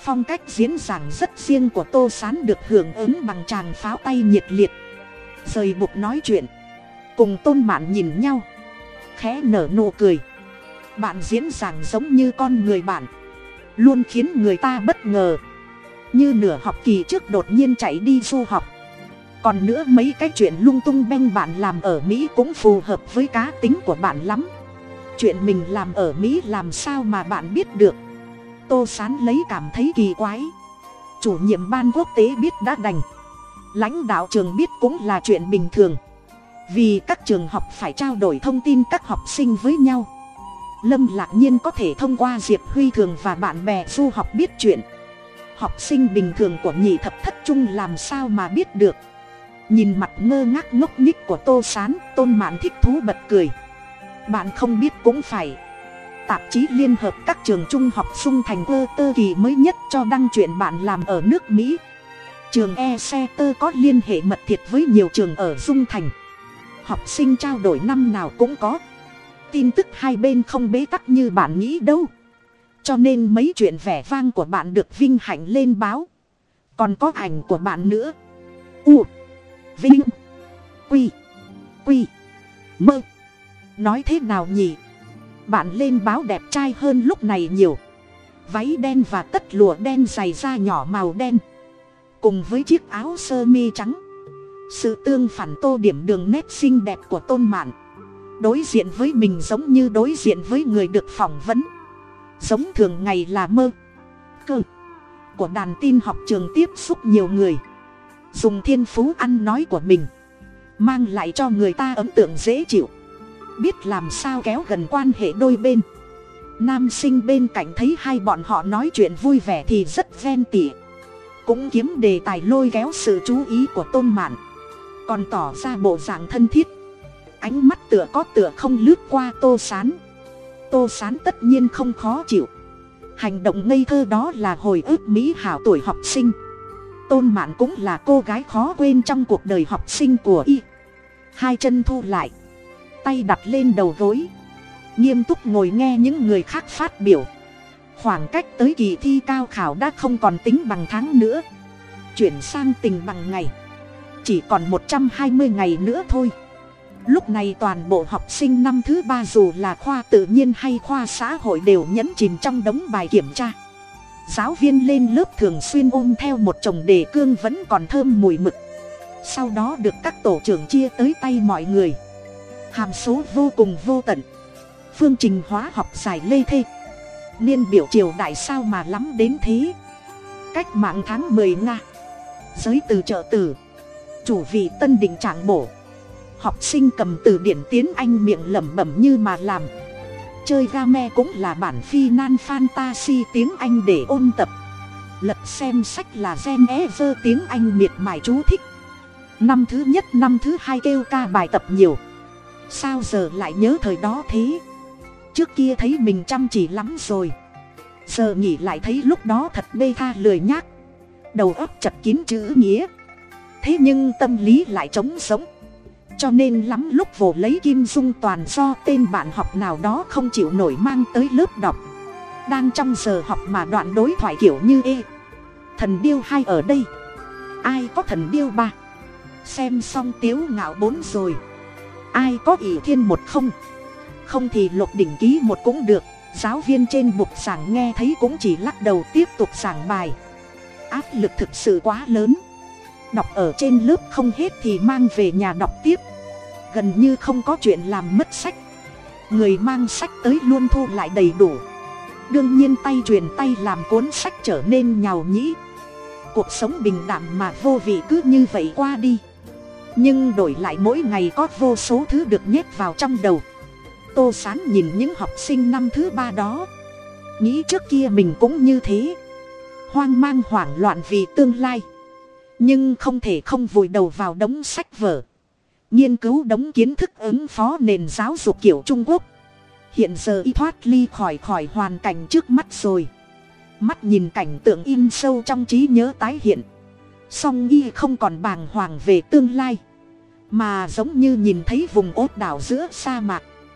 Phong cách diễn giảng rất riêng của tô s á n được hưởng ứng bằng tràng pháo tay nhiệt liệt. Rời bục nói chuyện cùng tôn mạn nhìn nhau, khẽ nở nụ cười. Bạn diễn giảng giống như con người bạn, luôn khiến người ta bất ngờ. Như nửa học kỳ trước đột nhiên chạy đi du học. Còn nữa mấy cái chuyện lung tung beng bạn làm ở mỹ cũng phù hợp với cá tính của bạn lắm. Chuyện mình làm ở mỹ làm sao mà bạn biết được? Tô sán lấy cảm thấy kỳ quái. Chủ nhiệm ban quốc tế biết đã đành. Lãnh đạo trường biết cũng là chuyện bình thường vì các trường học phải trao đổi thông tin các học sinh với nhau. Lâm lạc nhiên có thể thông qua diệp huy thường và bạn bè du học biết chuyện. Học sinh bình thường của nhị thập thất trung làm sao mà biết được? Nhìn mặt ngơ ngác ngốc nghích của tô s á n tôn mạn thích thú bật cười. Bạn không biết cũng phải. Tạp chí liên hợp các trường trung học sung thành ơ tơ kỳ mới nhất cho đăng chuyện bạn làm ở nước mỹ. Trường e xe tơ có liên hệ mật thiệt với nhiều trường ở dung thành học sinh trao đổi năm nào cũng có. Tin tức hai bên không bế tắc như bạn nghĩ đâu. Cho nên mấy chuyện vẻ vang của bạn được vinh hạnh lên báo. Còn có ảnh của bạn nữa. U, vinh, quy quy, mơ. Nói thế nào nhỉ? Bạn lên báo đẹp trai hơn lúc này nhiều. Váy đen và tất lụa đen dày da nhỏ màu đen. Cùng với chiếc áo sơ mi trắng sự tương phản tô điểm đường nét xinh đẹp của tôn mạn. Đối diện với mình giống như đối diện với người được phỏng vấn. Giống thường ngày là mơ, cơ của đàn tin học trường tiếp xúc nhiều người. Dùng thiên phú ăn nói của mình, mang lại cho người ta ấn tượng dễ chịu. Biết làm sao kéo gần quan hệ đôi bên. Nam sinh bên cạnh thấy hai bọn họ nói chuyện vui vẻ thì rất ven tỉ cũng kiếm đề tài lôi kéo sự chú ý của tôn mạn còn tỏ ra bộ dạng thân thiết. Ánh mắt tựa có tựa không lướt qua tô sán. Tô sán tất nhiên không khó chịu. Hành động ngây thơ đó là hồi ức mỹ hảo tuổi học sinh. Tôn mạn cũng là cô gái khó quên trong cuộc đời học sinh của y. Hai chân thu lại, tay đặt lên đầu gối. Nghiêm túc ngồi nghe những người khác phát biểu. Khoảng cách tới kỳ thi cao khảo đã không còn tính bằng tháng nữa. Chuyển sang tình bằng ngày chỉ còn một trăm hai mươi ngày nữa thôi. Lúc này toàn bộ học sinh năm thứ ba dù là khoa tự nhiên hay khoa xã hội đều nhấn chìm trong đống bài kiểm tra. Giáo viên lên lớp thường xuyên ôm theo một chồng đề cương vẫn còn thơm mùi mực. Sau đó được các tổ trưởng chia tới tay mọi người. Hàm số vô cùng vô tận. Phương trình hóa học giải lê thê. Niên biểu triều đại sao mà lắm đến thế? Cách mạng tháng mười nga. Giới từ trợ tử chủ vị tân định trạng bổ. Học sinh cầm từ điển tiếng anh miệng lẩm bẩm như mà làm. Chơi game cũng là bản phi nan fantasy tiếng anh để ôn tập. Lật xem sách là gen e dơ tiếng anh miệt mài chú thích. Năm thứ nhất, năm thứ hai kêu ca bài tập nhiều. Sao giờ lại nhớ thời đó thế? Trước kia thấy mình chăm chỉ lắm rồi. Giờ nghĩ lại thấy lúc đó thật bê tha lười nhác. Đầu óc chật kín chữ nghĩa thế nhưng tâm lý lại trống sống cho nên lắm lúc vồ lấy kim dung toàn do tên bạn học nào đó không chịu nổi mang tới lớp đọc. Đang trong giờ học mà đoạn đối thoại kiểu như ê. Thần điêu hai ở đây. Ai có thần điêu ba? Xem xong tiếu ngạo bốn rồi. Ai có ỷ thiên một không? Không thì lục đỉnh ký một cũng được. Giáo viên trên bục giảng nghe thấy cũng chỉ lắc đầu tiếp tục giảng bài. Áp lực thực sự quá lớn đọc ở trên lớp không hết thì mang về nhà đọc tiếp. Gần như không có chuyện làm mất sách. Người mang sách tới luôn thu lại đầy đủ. Đương nhiên tay truyền tay làm cuốn sách trở nên nhào nhĩ. Cuộc sống bình đẳng mà vô vị cứ như vậy qua đi. Nhưng đổi lại mỗi ngày có vô số thứ được nhét vào trong đầu. Tô sán nhìn những học sinh năm thứ ba đó. Nghĩ trước kia mình cũng như thế. Hoang mang hoảng loạn vì tương lai nhưng không thể không vùi đầu vào đống sách vở. Nghiên cứu đống kiến thức ứng phó nền giáo dục kiểu trung quốc. Hiện giờ y thoát ly khỏi khỏi hoàn cảnh trước mắt rồi. Mắt nhìn cảnh tượng in sâu trong trí nhớ tái hiện. Song y không còn bàng hoàng về tương lai. Mà giống như nhìn thấy vùng ốt đảo giữa sa mạc.